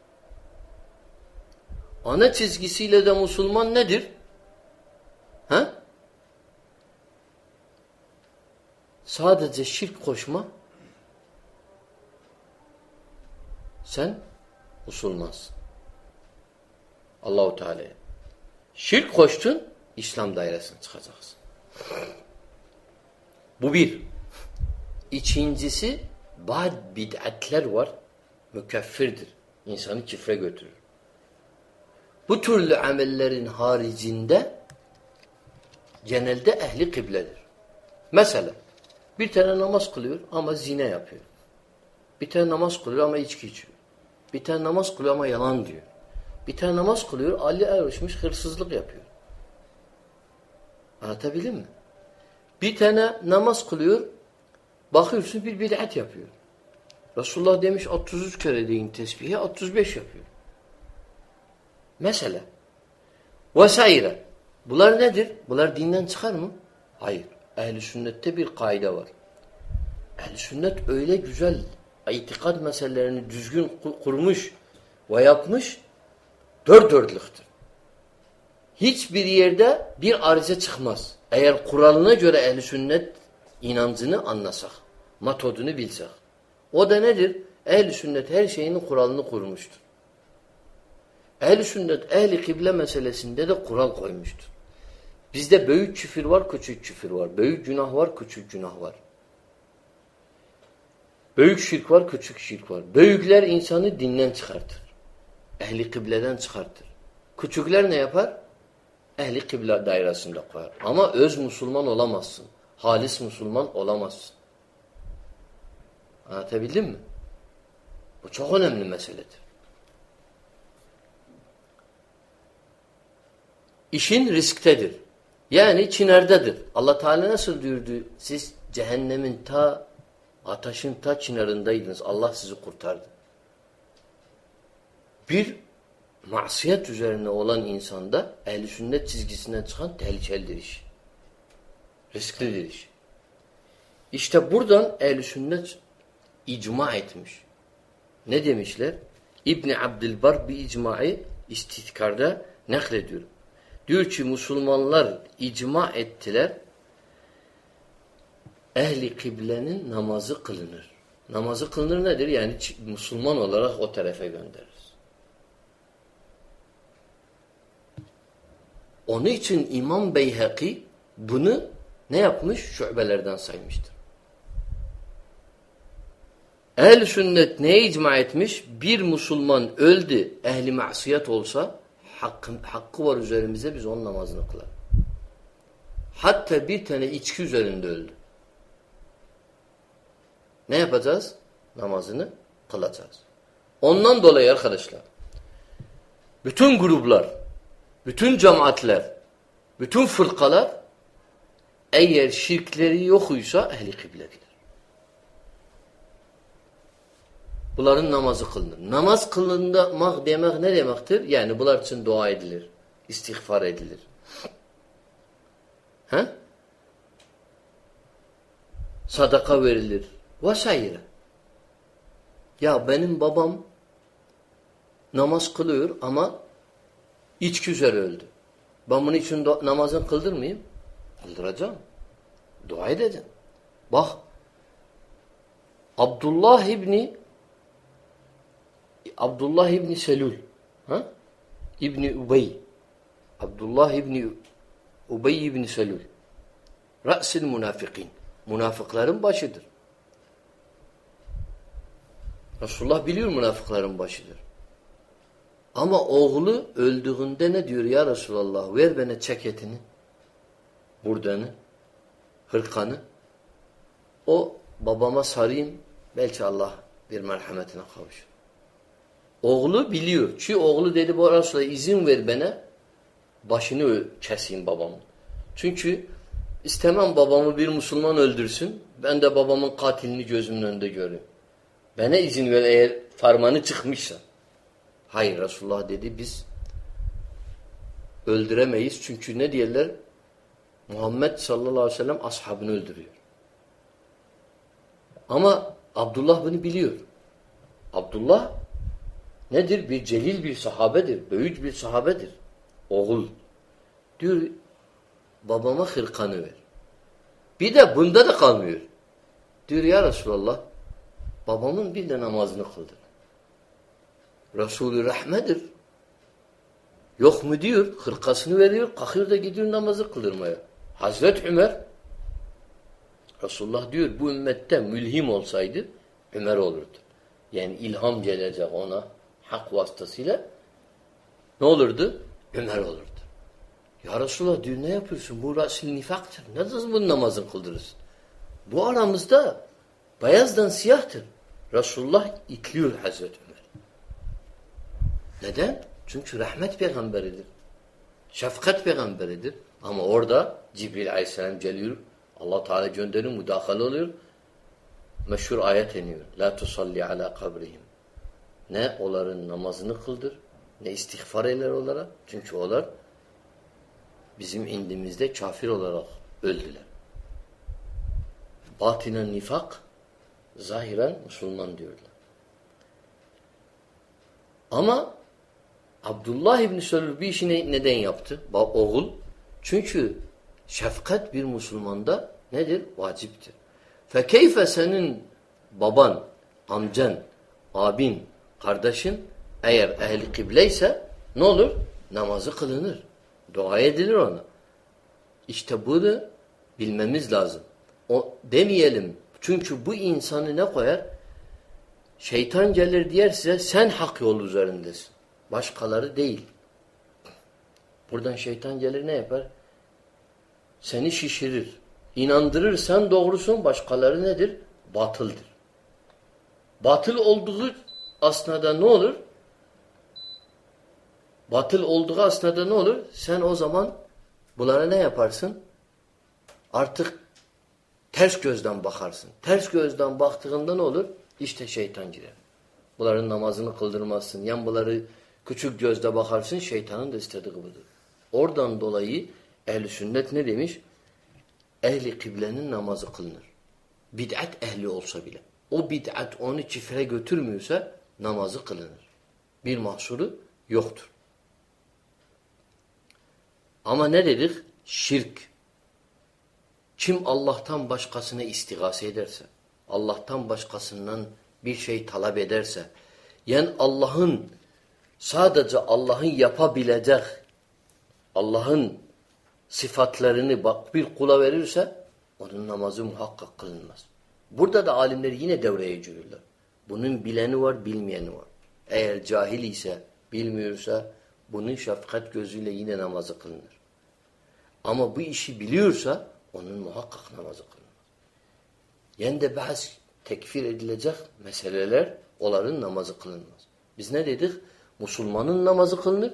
[SPEAKER 1] Ana çizgisiyle de Müslüman nedir? He? Sadece şirk koşma sen Müslümansın. Allahu Teala'ya. Şirk koştun İslam dairesine çıkacaksın. Bu bir. İkincisi bazı bid'atler var. Mükeffirdir. İnsanı kifre götürür. Bu türlü amellerin haricinde genelde ehli kıbledir. Mesela bir tane namaz kılıyor ama zine yapıyor. Bir tane namaz kılıyor ama içki içiyor. Bir tane namaz kılıyor ama yalan diyor. Bir tane namaz kılıyor Ali erişmiş hırsızlık yapıyor. Anlatabildim mi? Bir tane namaz kılıyor bakıyorsun bir bid'at yapıyor. Resulullah demiş 33 kere deyin tesbihi 35 yapıyor. Mesela vesaire. Bunlar nedir? Bunlar dinden çıkar mı? Hayır. Ehli sünnette bir kaide var. Ehli sünnet öyle güzel itikad meselelerini düzgün kurmuş ve yapmış dört dörtlüktür. Hiçbir yerde bir arıza çıkmaz. Eğer kuralına göre ehli sünnet inancını anlasak, metodunu bilsek. O da nedir? Ehli sünnet her şeyinin kuralını kurmuştur. Ehli sünnet ehli kıble meselesinde de kural koymuştur. Bizde büyük küfür var, küçük küfür var. Büyük günah var, küçük günah var. Büyük şirk var, küçük şirk var. Büyükler insanı dinden çıkartır. Ehli kıbleden çıkartır. Küçükler ne yapar? Ehli kıble dairesinde koyar. Ama öz Müslüman olamazsın. Halis Müslüman olamazsın. Anlatabildim mi? Bu çok önemli meseledir. İşin risktedir. Yani çinerdedir. Allah Teala nasıl diyordu? Siz cehennemin ta ateşin ta çınarındaydınız. Allah sizi kurtardı. Bir masiyet üzerine olan insanda ehl sünnet çizgisinden çıkan tehlikelidir iş. Risklidir iş. İşte buradan ehl sünnet icma etmiş. Ne demişler? İbni Abdülbar bir icmayı istihkarda naklediyor. Diyor ki Müslümanlar icma ettiler. Ehli kiblenin namazı kılınır. Namazı kılınır nedir? Yani Müslüman olarak o tarafa göndeririz. Onun için İmam Beyhaki bunu ne yapmış? Şubelerden saymıştır. Ehl-i sünnet neye icma etmiş? Bir Müslüman öldü, ehli masiyet olsa hakkı, hakkı var üzerimize biz onun namazını kılar. Hatta bir tane içki üzerinde öldü. Ne yapacağız? Namazını kılacağız. Ondan dolayı arkadaşlar bütün gruplar, bütün cemaatler, bütün fırkalar eğer şirkleri yokuysa ehli kibledir. Bunların namazı kılınır. Namaz kılınmak demek ne demektir? Yani bunlar için dua edilir. istiğfar edilir. He? Sadaka verilir. Vesaire. Ya benim babam namaz kılıyor ama içki üzere öldü. Ben bunun için namazını kıldırmayayım. Kıldıracağım. Dua edeceğim. Bak Abdullah İbni Abdullah İbni Selul ha? İbni Ubey Abdullah İbni Ubey İbni Selul Ra'sil münafikin Münafıkların başıdır. Resulullah biliyor münafıkların başıdır. Ama oğlu öldüğünde ne diyor ya Resulallah ver bana ceketini buradanı hırkanı o babama sarayım belki Allah bir merhametine kavuşur. Oğlu biliyor. Çünkü oğlu dedi bu Resulallah izin ver bana başını keseyim babamın. Çünkü istemem babamı bir Müslüman öldürsün. Ben de babamın katilini gözümün önünde göreyim. Bana izin ver eğer farmanı çıkmışsa. Hayır Resulullah dedi biz öldüremeyiz. Çünkü ne diyorlar? Muhammed sallallahu aleyhi ve sellem ashabını öldürüyor. Ama Abdullah bunu biliyor. Abdullah nedir? Bir celil bir sahabedir. Büyük bir sahabedir. Oğul. Diyor babama hırkanı ver. Bir de bunda da kalmıyor. Diyor ya Resulallah babamın bir de namazını kıldır. Resulü rahmedir. Yok mu diyor, hırkasını veriyor, kalkıyor da gidiyor namazı kıldırmaya. Hazret Ömer Resulullah diyor bu ümmette mülhim olsaydı Ömer olurdu. Yani ilham gelecek ona hak vasıtasıyla ne olurdu? Ömer olurdu. Ya Resulullah diyor ne yapıyorsun? Bu rasil nifaktır. Nasıl bu namazını kıldırırsın? Bu aramızda beyazdan siyahtır. Resulullah itliyor Hazreti Ömer. Neden? Çünkü rahmet peygamberidir. Şefkat peygamberidir. Ama orada Cibril aleyhisselam geliyor. Allah Teala gönderiyor, müdahale oluyor. Meşhur ayet iniyor. La tusalli ala kabrihim. Ne onların namazını kıldır, ne istiğfar eyler onlara. Çünkü onlar bizim indimizde kafir olarak öldüler. Batinen nifak, zahiren Müslüman diyorlar. Ama Abdullah İbni Selül bir işini neden yaptı? Oğul. Çünkü şefkat bir Müslümanda nedir? Vaciptir. Fekeyfe senin baban, amcan, abin, kardeşin eğer ehli kıbleyse ne olur? Namazı kılınır. Dua edilir ona. İşte bunu bilmemiz lazım. O demeyelim. Çünkü bu insanı ne koyar? Şeytan gelir diyer size sen hak yol üzerindesin. Başkaları değil. Buradan şeytan gelir ne yapar? Seni şişirir. İnandırırsan doğrusun başkaları nedir? Batıldır. Batıl olduğu aslında ne olur? Batıl olduğu aslında ne olur? Sen o zaman bunlara ne yaparsın? Artık Ters gözden bakarsın. Ters gözden baktığında ne olur? İşte şeytan girer. Bunların namazını kıldırmazsın. Yan bunları küçük gözle bakarsın şeytanın da istediği budur. Oradan dolayı ehl sünnet ne demiş? Ehli kıblenin namazı kılınır. Bid'at ehli olsa bile. O bid'at onu çifre götürmüyorsa namazı kılınır. Bir mahsuru yoktur. Ama ne dedik? Şirk. Kim Allah'tan başkasına istigase ederse, Allah'tan başkasından bir şey talep ederse, yani Allah'ın sadece Allah'ın yapabilecek Allah'ın sıfatlarını bak bir kula verirse onun namazı muhakkak kılınmaz. Burada da alimler yine devreye giriyorlar. Bunun bileni var, bilmeyeni var. Eğer cahil ise, bilmiyorsa bunun şefkat gözüyle yine namazı kılınır. Ama bu işi biliyorsa onun muhakkak namazı kılınmaz. Yani de bazı tekfir edilecek meseleler onların namazı kılınmaz. Biz ne dedik? Müslümanın namazı kılınır.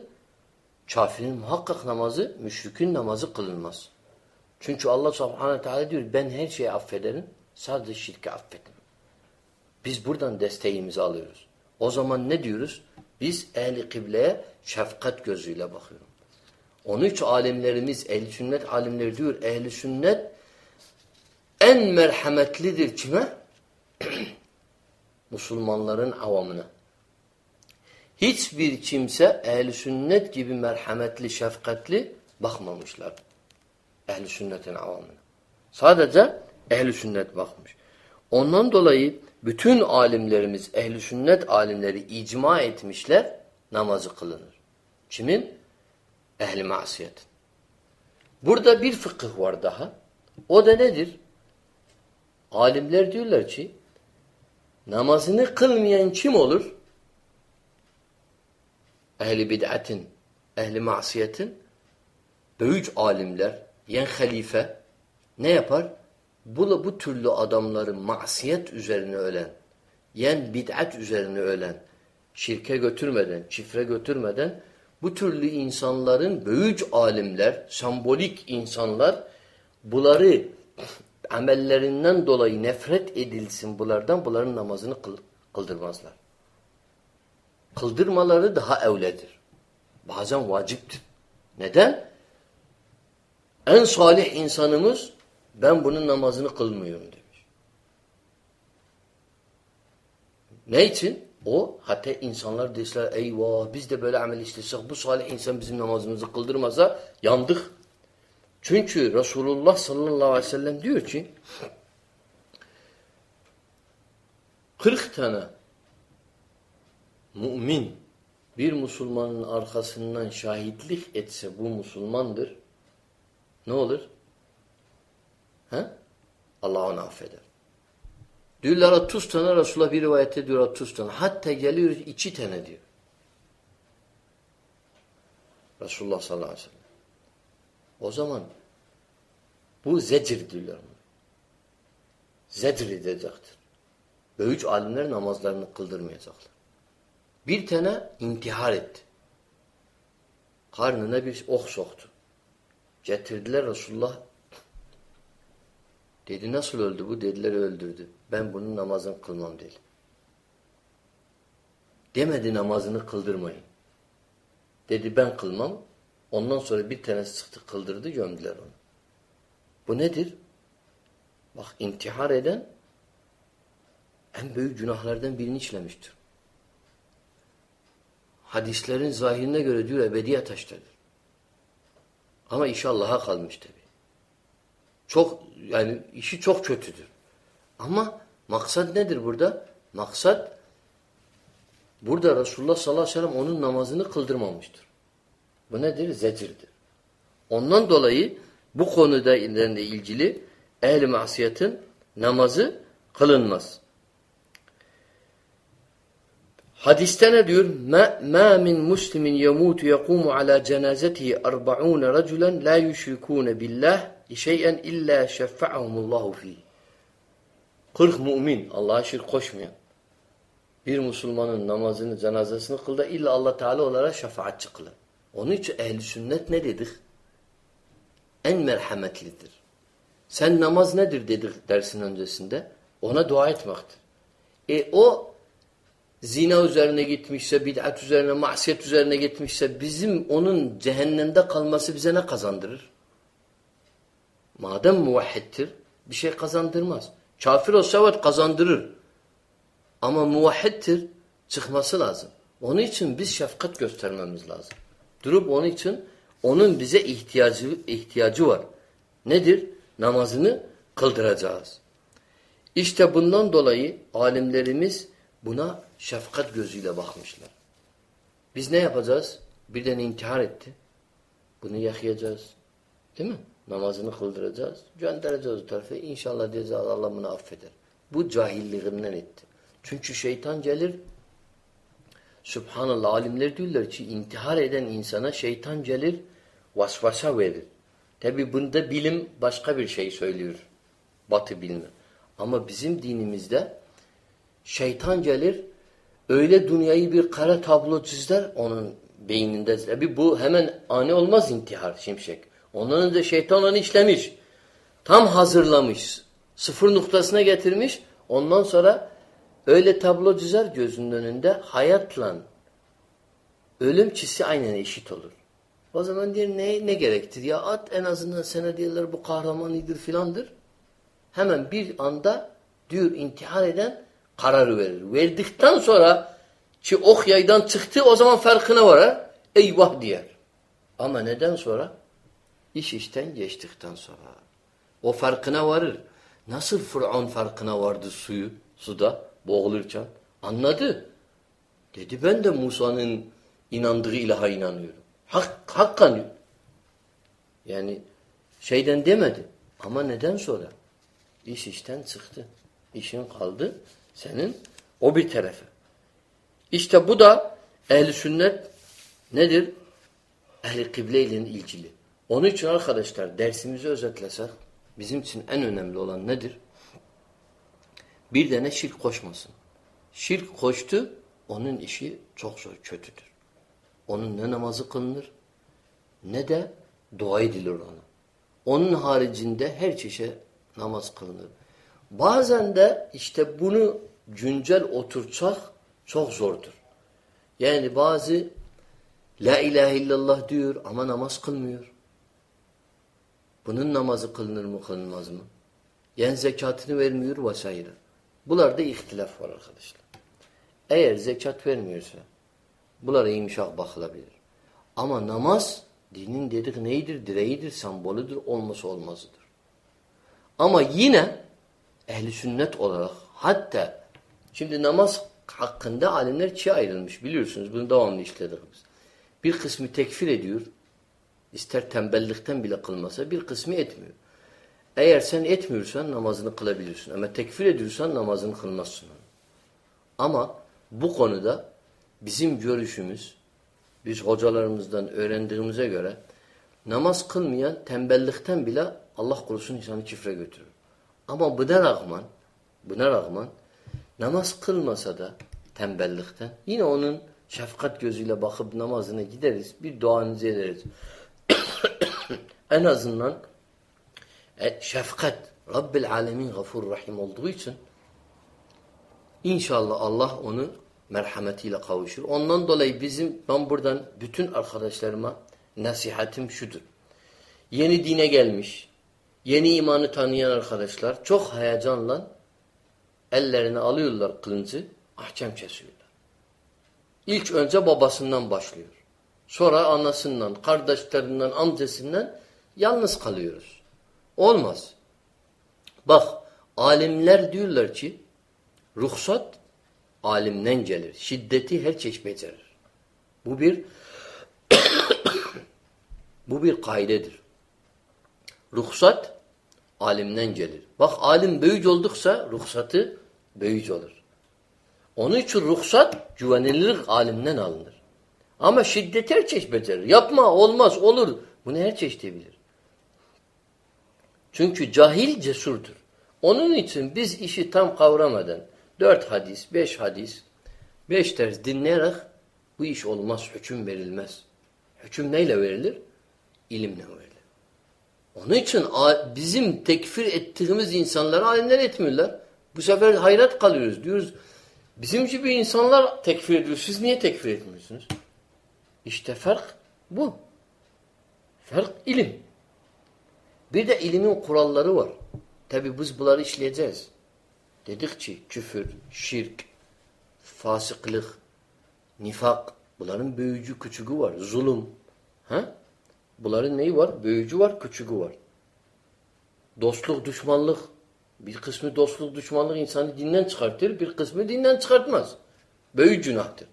[SPEAKER 1] Kafirin muhakkak namazı, müşrikin namazı kılınmaz. Çünkü Allah subhanahu teala diyor ben her şeyi affederim. Sadece şirki affetmem. Biz buradan desteğimizi alıyoruz. O zaman ne diyoruz? Biz ehli kıbleye şefkat gözüyle bakıyoruz. Onun için alimlerimiz, ehli sünnet alimleri diyor, ehli sünnet en merhametlidir kime? Müslümanların avamına. Hiçbir kimse ehli sünnet gibi merhametli, şefkatli bakmamışlar. Ehli sünnetin avamına. Sadece ehli sünnet bakmış. Ondan dolayı bütün alimlerimiz, ehli sünnet alimleri icma etmişler, namazı kılınır. Kimin? Ehli masiyet. Burada bir fıkıh var daha. O da nedir? Alimler diyorlar ki namazını kılmayan kim olur? Ehli bid'atin, ehli masiyetin büyük alimler, yen halife ne yapar? Bu, bu türlü adamların masiyet üzerine ölen, yen bid'at üzerine ölen, şirke götürmeden, çifre götürmeden bu türlü insanların büyük alimler, sembolik insanlar bunları amellerinden dolayı nefret edilsin bunlardan bunların namazını kıldırmazlar. Kıldırmaları daha evledir. Bazen vaciptir. Neden? En salih insanımız ben bunun namazını kılmıyorum demiş. Ne için? O hatta insanlar deseler eyvah biz de böyle amel istesek bu salih insan bizim namazımızı kıldırmasa yandık. Çünkü Resulullah sallallahu aleyhi ve sellem diyor ki 40 tane mümin bir Müslümanın arkasından şahitlik etse bu Müslümandır. Ne olur? He? Allah onu affeder. Diyorlar 30 tane Resulullah bir rivayette diyor 30 tane. Hatta geliyor 2 tane diyor. Resulullah sallallahu aleyhi ve sellem. O zaman bu zecir diyorlar. Zecir edecektir. Böyüç alimler namazlarını kıldırmayacaklar. Bir tane intihar etti. Karnına bir ok soktu. Getirdiler Resulullah. Dedi nasıl öldü bu? Dediler öldürdü. Ben bunun namazını kılmam dedi. Demedi namazını kıldırmayın. Dedi ben kılmam. Ondan sonra bir tane sıktı kıldırdı gömdüler onu. Bu nedir? Bak intihar eden en büyük günahlardan birini işlemiştir. Hadislerin zahirine göre diyor ebedi taştadır. Ama işi Allah'a kalmış tabi. Çok yani işi çok kötüdür. Ama maksat nedir burada? Maksat burada Resulullah sallallahu aleyhi ve sellem onun namazını kıldırmamıştır. Bu nedir? Zecirdir. Ondan dolayı bu konuda ilgili ehl-i masiyetin namazı kılınmaz. Hadiste ne diyor? Ma, min muslimin yemutu yekumu ala cenazetihi erba'un raculen la yüşrikune billah şey'en illa şeffa'ahumullahu fihi. 40 mümin Allah'a şirk koşmayan bir Müslümanın namazını, cenazesini kılda illa Allah Teala olarak şefaatçi kılır. Onun için ehli sünnet ne dedik? En merhametlidir. Sen namaz nedir dedik dersin öncesinde? Ona dua etmektir. E o zina üzerine gitmişse, bid'at üzerine, masiyet üzerine gitmişse bizim onun cehennemde kalması bize ne kazandırır? Madem muvahhidtir bir şey kazandırmaz. Kafir olsa evet kazandırır. Ama muvahhidtir çıkması lazım. Onun için biz şefkat göstermemiz lazım. Durup onun için onun bize ihtiyacı ihtiyacı var. Nedir? Namazını kıldıracağız. İşte bundan dolayı alimlerimiz buna şefkat gözüyle bakmışlar. Biz ne yapacağız? Birden intihar etti. Bunu yakayacağız. Değil mi? Namazını kıldıracağız. Göndereceğiz o tarafa. İnşallah diyeceğiz Allah bunu affeder. Bu cahilliğinden etti. Çünkü şeytan gelir Subhanallah alimler diyorlar ki intihar eden insana şeytan gelir vasvasa verir. Tabi bunda bilim başka bir şey söylüyor. Batı bilimi. Ama bizim dinimizde şeytan gelir öyle dünyayı bir kara tablo çizer onun beyninde. Tabi bu hemen ani olmaz intihar şimşek. Ondan önce şeytan onu işlemiş. Tam hazırlamış. Sıfır noktasına getirmiş. Ondan sonra öyle tablo çizer gözünün önünde hayatla ölüm çizsi aynen eşit olur. O zaman diyor ne, ne gerektir? Ya at en azından sana diyorlar bu kahraman iyidir filandır. Hemen bir anda diyor intihar eden kararı verir. Verdikten sonra ki ok yaydan çıktı o zaman farkına varar. Eyvah diyer. Ama neden sonra? İş işten geçtikten sonra. O farkına varır. Nasıl Fıraun farkına vardı suyu, suda boğulurken? Anladı. Dedi ben de Musa'nın inandığı ilaha inanıyorum. Hak, hakkan yani şeyden demedi. Ama neden sonra? İş işten çıktı. İşin kaldı senin o bir tarafı. İşte bu da ehli sünnet nedir? Ehli kıble ile ilgili. Onun için arkadaşlar dersimizi özetlesek bizim için en önemli olan nedir? Bir tane şirk koşmasın. Şirk koştu onun işi çok zor, kötüdür. Onun ne namazı kılınır ne de dua edilir ona. Onun haricinde her çeşit namaz kılınır. Bazen de işte bunu güncel oturtsak çok zordur. Yani bazı La ilahe illallah diyor ama namaz kılmıyor. Bunun namazı kılınır mı kılınmaz mı? Yani zekatını vermiyor vesaire. Bunlarda ihtilaf var arkadaşlar. Eğer zekat vermiyorsa bunlara imşak bakılabilir. Ama namaz dinin dedik neydir? Direğidir, semboludur, olması olmazıdır. Ama yine ehli sünnet olarak hatta şimdi namaz hakkında alimler ikiye ayrılmış biliyorsunuz. Bunu devamlı işledik biz. Bir kısmı tekfir ediyor. İster tembellikten bile kılmasa bir kısmı etmiyor. Eğer sen etmiyorsan namazını kılabilirsin. Ama tekfir ediyorsan namazını kılmazsın. Ama bu konuda bizim görüşümüz biz hocalarımızdan öğrendiğimize göre namaz kılmayan tembellikten bile Allah korusun insanı çifre götürür. Ama buna rağmen buna rağmen namaz kılmasa da tembellikten yine onun şefkat gözüyle bakıp namazına gideriz. Bir duanızı ederiz. en azından e, şefkat Rabbil Alemin gafur rahim olduğu için inşallah Allah onu merhametiyle kavuşur. Ondan dolayı bizim ben buradan bütün arkadaşlarıma nasihatim şudur. Yeni dine gelmiş, yeni imanı tanıyan arkadaşlar çok heyecanla ellerine alıyorlar kılıncı, ahkam kesiyorlar. İlk önce babasından başlıyor. Sonra anasından, kardeşlerinden, amcasından yalnız kalıyoruz. Olmaz. Bak, alimler diyorlar ki, ruhsat alimden gelir. Şiddeti her çeşit becerir. Bu bir bu bir kaidedir. Ruhsat alimden gelir. Bak alim büyüc olduksa ruhsatı büyüc olur. Onun için ruhsat güvenilir alimden alınır. Ama şiddet her çeşit becerir. Yapma olmaz olur. Bunu her çeşit bilir. Çünkü cahil cesurdur. Onun için biz işi tam kavramadan dört hadis, beş hadis, beş ders dinleyerek bu iş olmaz, hüküm verilmez. Hüküm neyle verilir? İlimle verilir. Onun için bizim tekfir ettiğimiz insanları alimler etmiyorlar. Bu sefer hayret kalıyoruz. Diyoruz bizim gibi insanlar tekfir ediyor. Siz niye tekfir etmiyorsunuz? İşte fark bu. Fark ilim. Bir de ilimin kuralları var. Tabi biz bunları işleyeceğiz. Dedik ki küfür, şirk, fasıklık, nifak, bunların büyücü küçüğü var. Zulüm. Ha? Bunların neyi var? Büyücü var, küçüğü var. Dostluk, düşmanlık. Bir kısmı dostluk, düşmanlık insanı dinden çıkartır, bir kısmı dinden çıkartmaz. Büyük günahtır.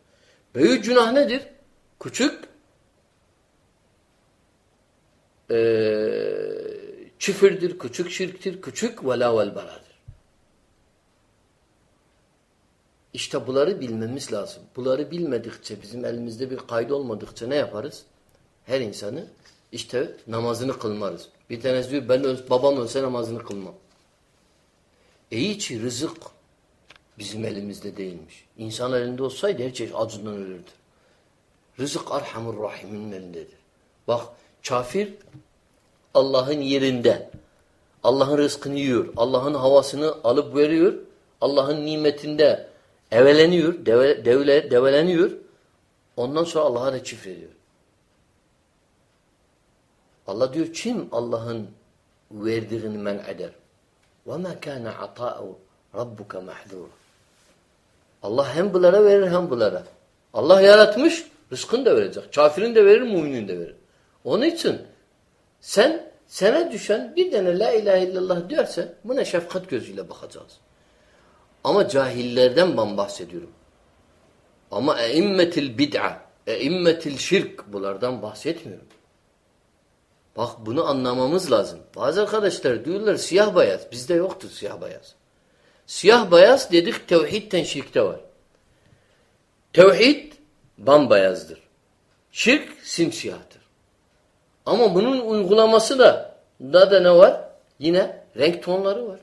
[SPEAKER 1] Büyük günah nedir? Küçük eee küfürdür, küçük şirktir, küçük vela vel baradır. İşte bunları bilmemiz lazım. Bunları bilmedikçe, bizim elimizde bir kaydı olmadıkça ne yaparız? Her insanı işte namazını kılmarız. Bir tanesi diyor ben öz, babam ölse namazını kılmam. E hiç rızık bizim elimizde değilmiş. İnsan elinde olsaydı her şey acından ölürdü. Rızık Arhamur Rahim'in elindedir. Bak kafir Allah'ın yerinde. Allah'ın rızkını yiyor. Allah'ın havasını alıp veriyor. Allah'ın nimetinde eveleniyor, deve, devle, develeniyor. Ondan sonra Allah'a da çifrediyor. Allah diyor kim Allah'ın verdiğini men eder? وَمَا كَانَ عَطَاءُ رَبُّكَ مَحْذُورًا Allah hem bunlara verir hem bunlara. Allah yaratmış, rızkını da verecek. Kafirin de verir, müminin de verir. Onun için sen sana düşen bir tane la ilahe illallah diyorsa buna şefkat gözüyle bakacağız. Ama cahillerden ben bahsediyorum. Ama eimmetil bid'a, eimmetil şirk bunlardan bahsetmiyorum. Bak bunu anlamamız lazım. Bazı arkadaşlar diyorlar siyah beyaz. Bizde yoktur siyah beyaz. Siyah beyaz dedik tevhidten şirkte var. Tevhid bambayazdır. Şirk simsiyahtır. Ama bunun uygulaması da da da ne var? Yine renk tonları var.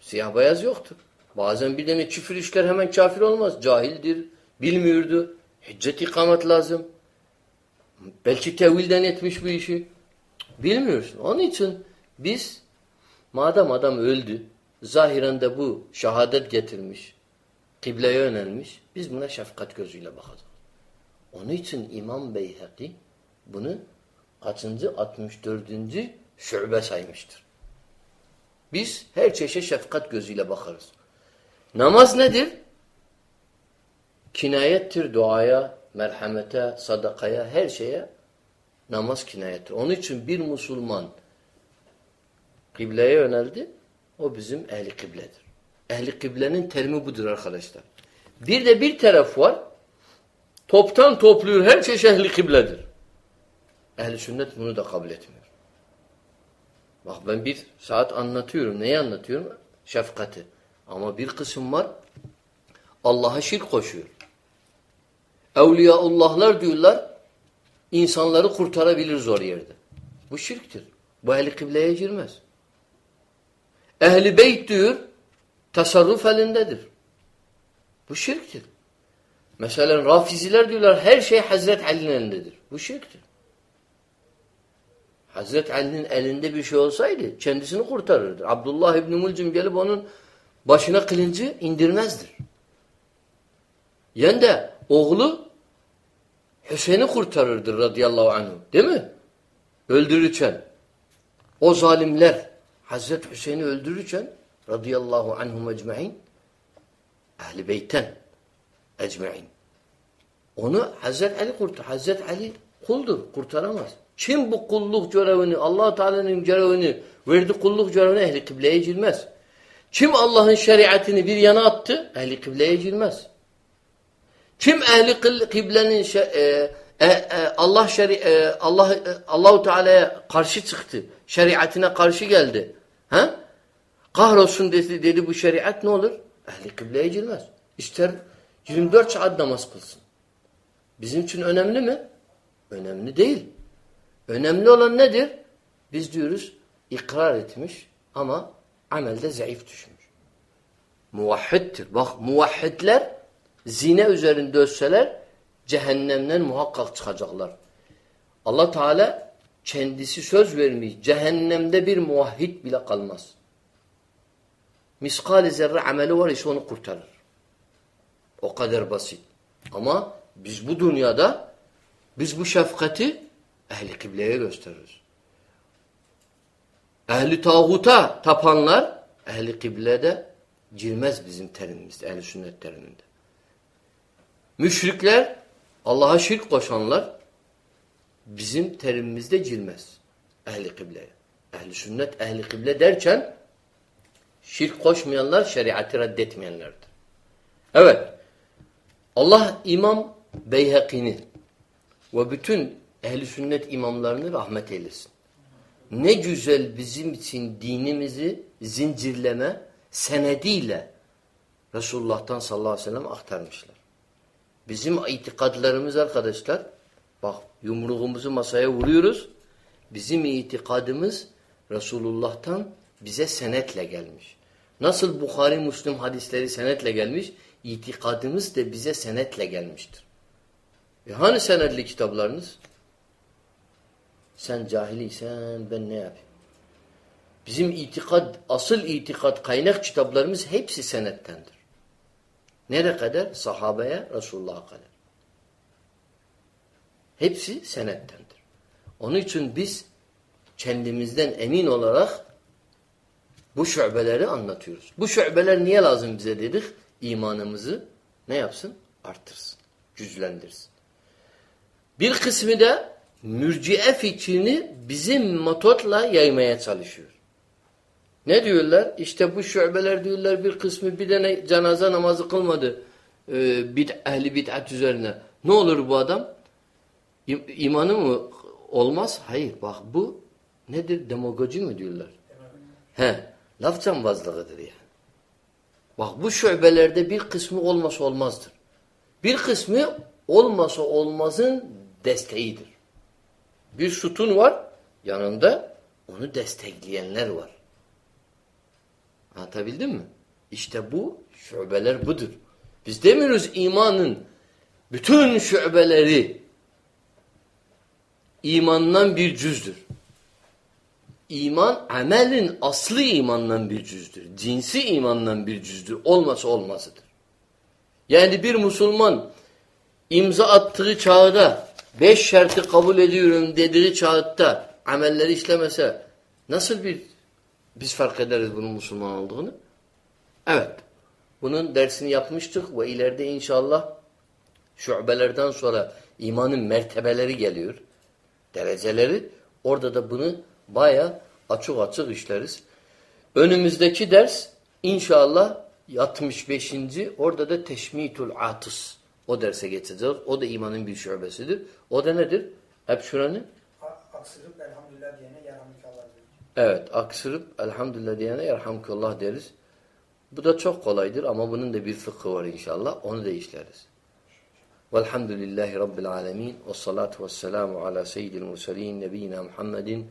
[SPEAKER 1] Siyah beyaz yoktur. Bazen bir tane küfür işler hemen kafir olmaz. Cahildir, bilmiyordu. Hüccet ikamet lazım. Belki tevilden etmiş bu işi. Bilmiyorsun. Onun için biz madem adam öldü, zahiren de bu şehadet getirmiş, kıbleye yönelmiş, biz buna şefkat gözüyle bakacağız. Onun için İmam Beyhaki bunu kaçıncı? 64. şube saymıştır. Biz her çeşit şefkat gözüyle bakarız. Namaz nedir? Kinayettir duaya, merhamete, sadakaya, her şeye namaz kinayettir. Onun için bir Müslüman kıbleye yöneldi, o bizim ehli kıbledir. Ehli kıblenin terimi budur arkadaşlar. Bir de bir taraf var, toptan topluyor, her çeşit ehli kıbledir. Ehli sünnet bunu da kabul etmiyor. Bak ben bir saat anlatıyorum. Neyi anlatıyorum? Şefkati. Ama bir kısım var Allah'a şirk koşuyor. Evliyaullahlar diyorlar insanları kurtarabilir zor yerde. Bu şirktir. Bu ehli kıbleye girmez. Ehli beyt diyor tasarruf elindedir. Bu şirktir. Mesela rafiziler diyorlar her şey Hazret Ali'nin elindedir. Bu şirktir. Hazret Ali'nin elinde bir şey olsaydı kendisini kurtarırdı. Abdullah İbni Mulcim gelip onun başına kılıncı indirmezdir. Yani oğlu Hüseyin'i kurtarırdı radıyallahu anh. Değil mi? Öldürürken. O zalimler Hazreti Hüseyin'i öldürürken radıyallahu anhum ecma'in ehli beyten ecma'in. Onu Hazreti Ali kurtar. Hazreti Ali kuldur. Kurtaramaz. Kim bu kulluk görevini, allah Teala'nın görevini verdi kulluk görevini ehli kıbleye girmez. Kim Allah'ın şeriatını bir yana attı, ehli kıbleye girmez. Kim ehli kıblenin e, e, e, Allah şeri e, Allah e, Allahu Teala'ya karşı çıktı. Şeriatine karşı geldi. Ha? Kahrolsun dedi, dedi bu şeriat ne olur? Ehli kıbleye girmez. İster 24 saat namaz kılsın. Bizim için önemli mi? Önemli değil. Önemli olan nedir? Biz diyoruz ikrar etmiş ama amelde zayıf düşmüş. Muvahhiddir. Bak muvahhidler zine üzerinde ölseler cehennemden muhakkak çıkacaklar. Allah Teala kendisi söz vermiş cehennemde bir muvahhid bile kalmaz. Miskal zerre ameli var ise onu kurtarır. O kadar basit. Ama biz bu dünyada biz bu şefkati ehli kıbleye gösteririz. Ehli tağuta tapanlar ehli kıblede girmez bizim terimimizde, ehli sünnet teriminde. Müşrikler, Allah'a şirk koşanlar bizim terimimizde girmez. Ehli kıbleye. Ehli sünnet, ehli kıble derken şirk koşmayanlar, şeriatı reddetmeyenlerdir. Evet. Allah İmam Beyhaki'ni ve bütün ehli sünnet imamlarını rahmet eylesin. Ne güzel bizim için dinimizi zincirleme senediyle Resulullah'tan sallallahu aleyhi ve sellem aktarmışlar. Bizim itikadlarımız arkadaşlar bak yumruğumuzu masaya vuruyoruz. Bizim itikadımız Resulullah'tan bize senetle gelmiş. Nasıl Bukhari Müslim hadisleri senetle gelmiş, itikadımız da bize senetle gelmiştir. E hani senetli kitaplarınız? Sen cahiliysen ben ne yapayım? Bizim itikad, asıl itikad kaynak kitaplarımız hepsi senettendir. Nereye kadar? Sahabeye, Resulullah'a kadar. Hepsi senettendir. Onun için biz kendimizden emin olarak bu şubeleri anlatıyoruz. Bu şubeler niye lazım bize dedik? İmanımızı ne yapsın? Arttırsın, güçlendirsin. Bir kısmı da mürciye fikrini bizim metotla yaymaya çalışıyor. Ne diyorlar? İşte bu şubeler diyorlar bir kısmı bir tane cenaze namazı kılmadı e, bid, ehli bid'at üzerine. Ne olur bu adam? İm, imanı mı olmaz? Hayır. Bak bu nedir? Demagoji mi diyorlar? He. Laf cambazlığıdır yani. Bak bu şubelerde bir kısmı olmasa olmazdır. Bir kısmı olmasa olmazın desteğidir. Bir sütun var yanında onu destekleyenler var. Anlatabildim mi? İşte bu şubeler budur. Biz demiyoruz imanın bütün şubeleri imandan bir cüzdür. İman amelin aslı imandan bir cüzdür. Cinsi imandan bir cüzdür. Olmasa olmazıdır. Yani bir Müslüman imza attığı çağda beş şartı kabul ediyorum dediği çağda amelleri işlemese nasıl bir biz fark ederiz bunun Müslüman olduğunu? Evet. Bunun dersini yapmıştık ve ileride inşallah şubelerden sonra imanın mertebeleri geliyor. Dereceleri. Orada da bunu baya açık açık işleriz. Önümüzdeki ders inşallah 65. Orada da teşmitul atıs. O derse geçeceğiz. O da imanın bir şubesidir. O da nedir? Hep şuranın?
[SPEAKER 2] Aksırıp elhamdülillah diyene yarhamdülillah diyor.
[SPEAKER 1] Evet. Aksırıp elhamdülillah diyene yerhamdülillah deriz. Bu da çok kolaydır ama bunun da bir fıkhı var inşallah. Onu da işleriz. Velhamdülillahi Rabbil alemin. Ve salatu ve selamu ala seyyidil mursalin nebiyina Muhammedin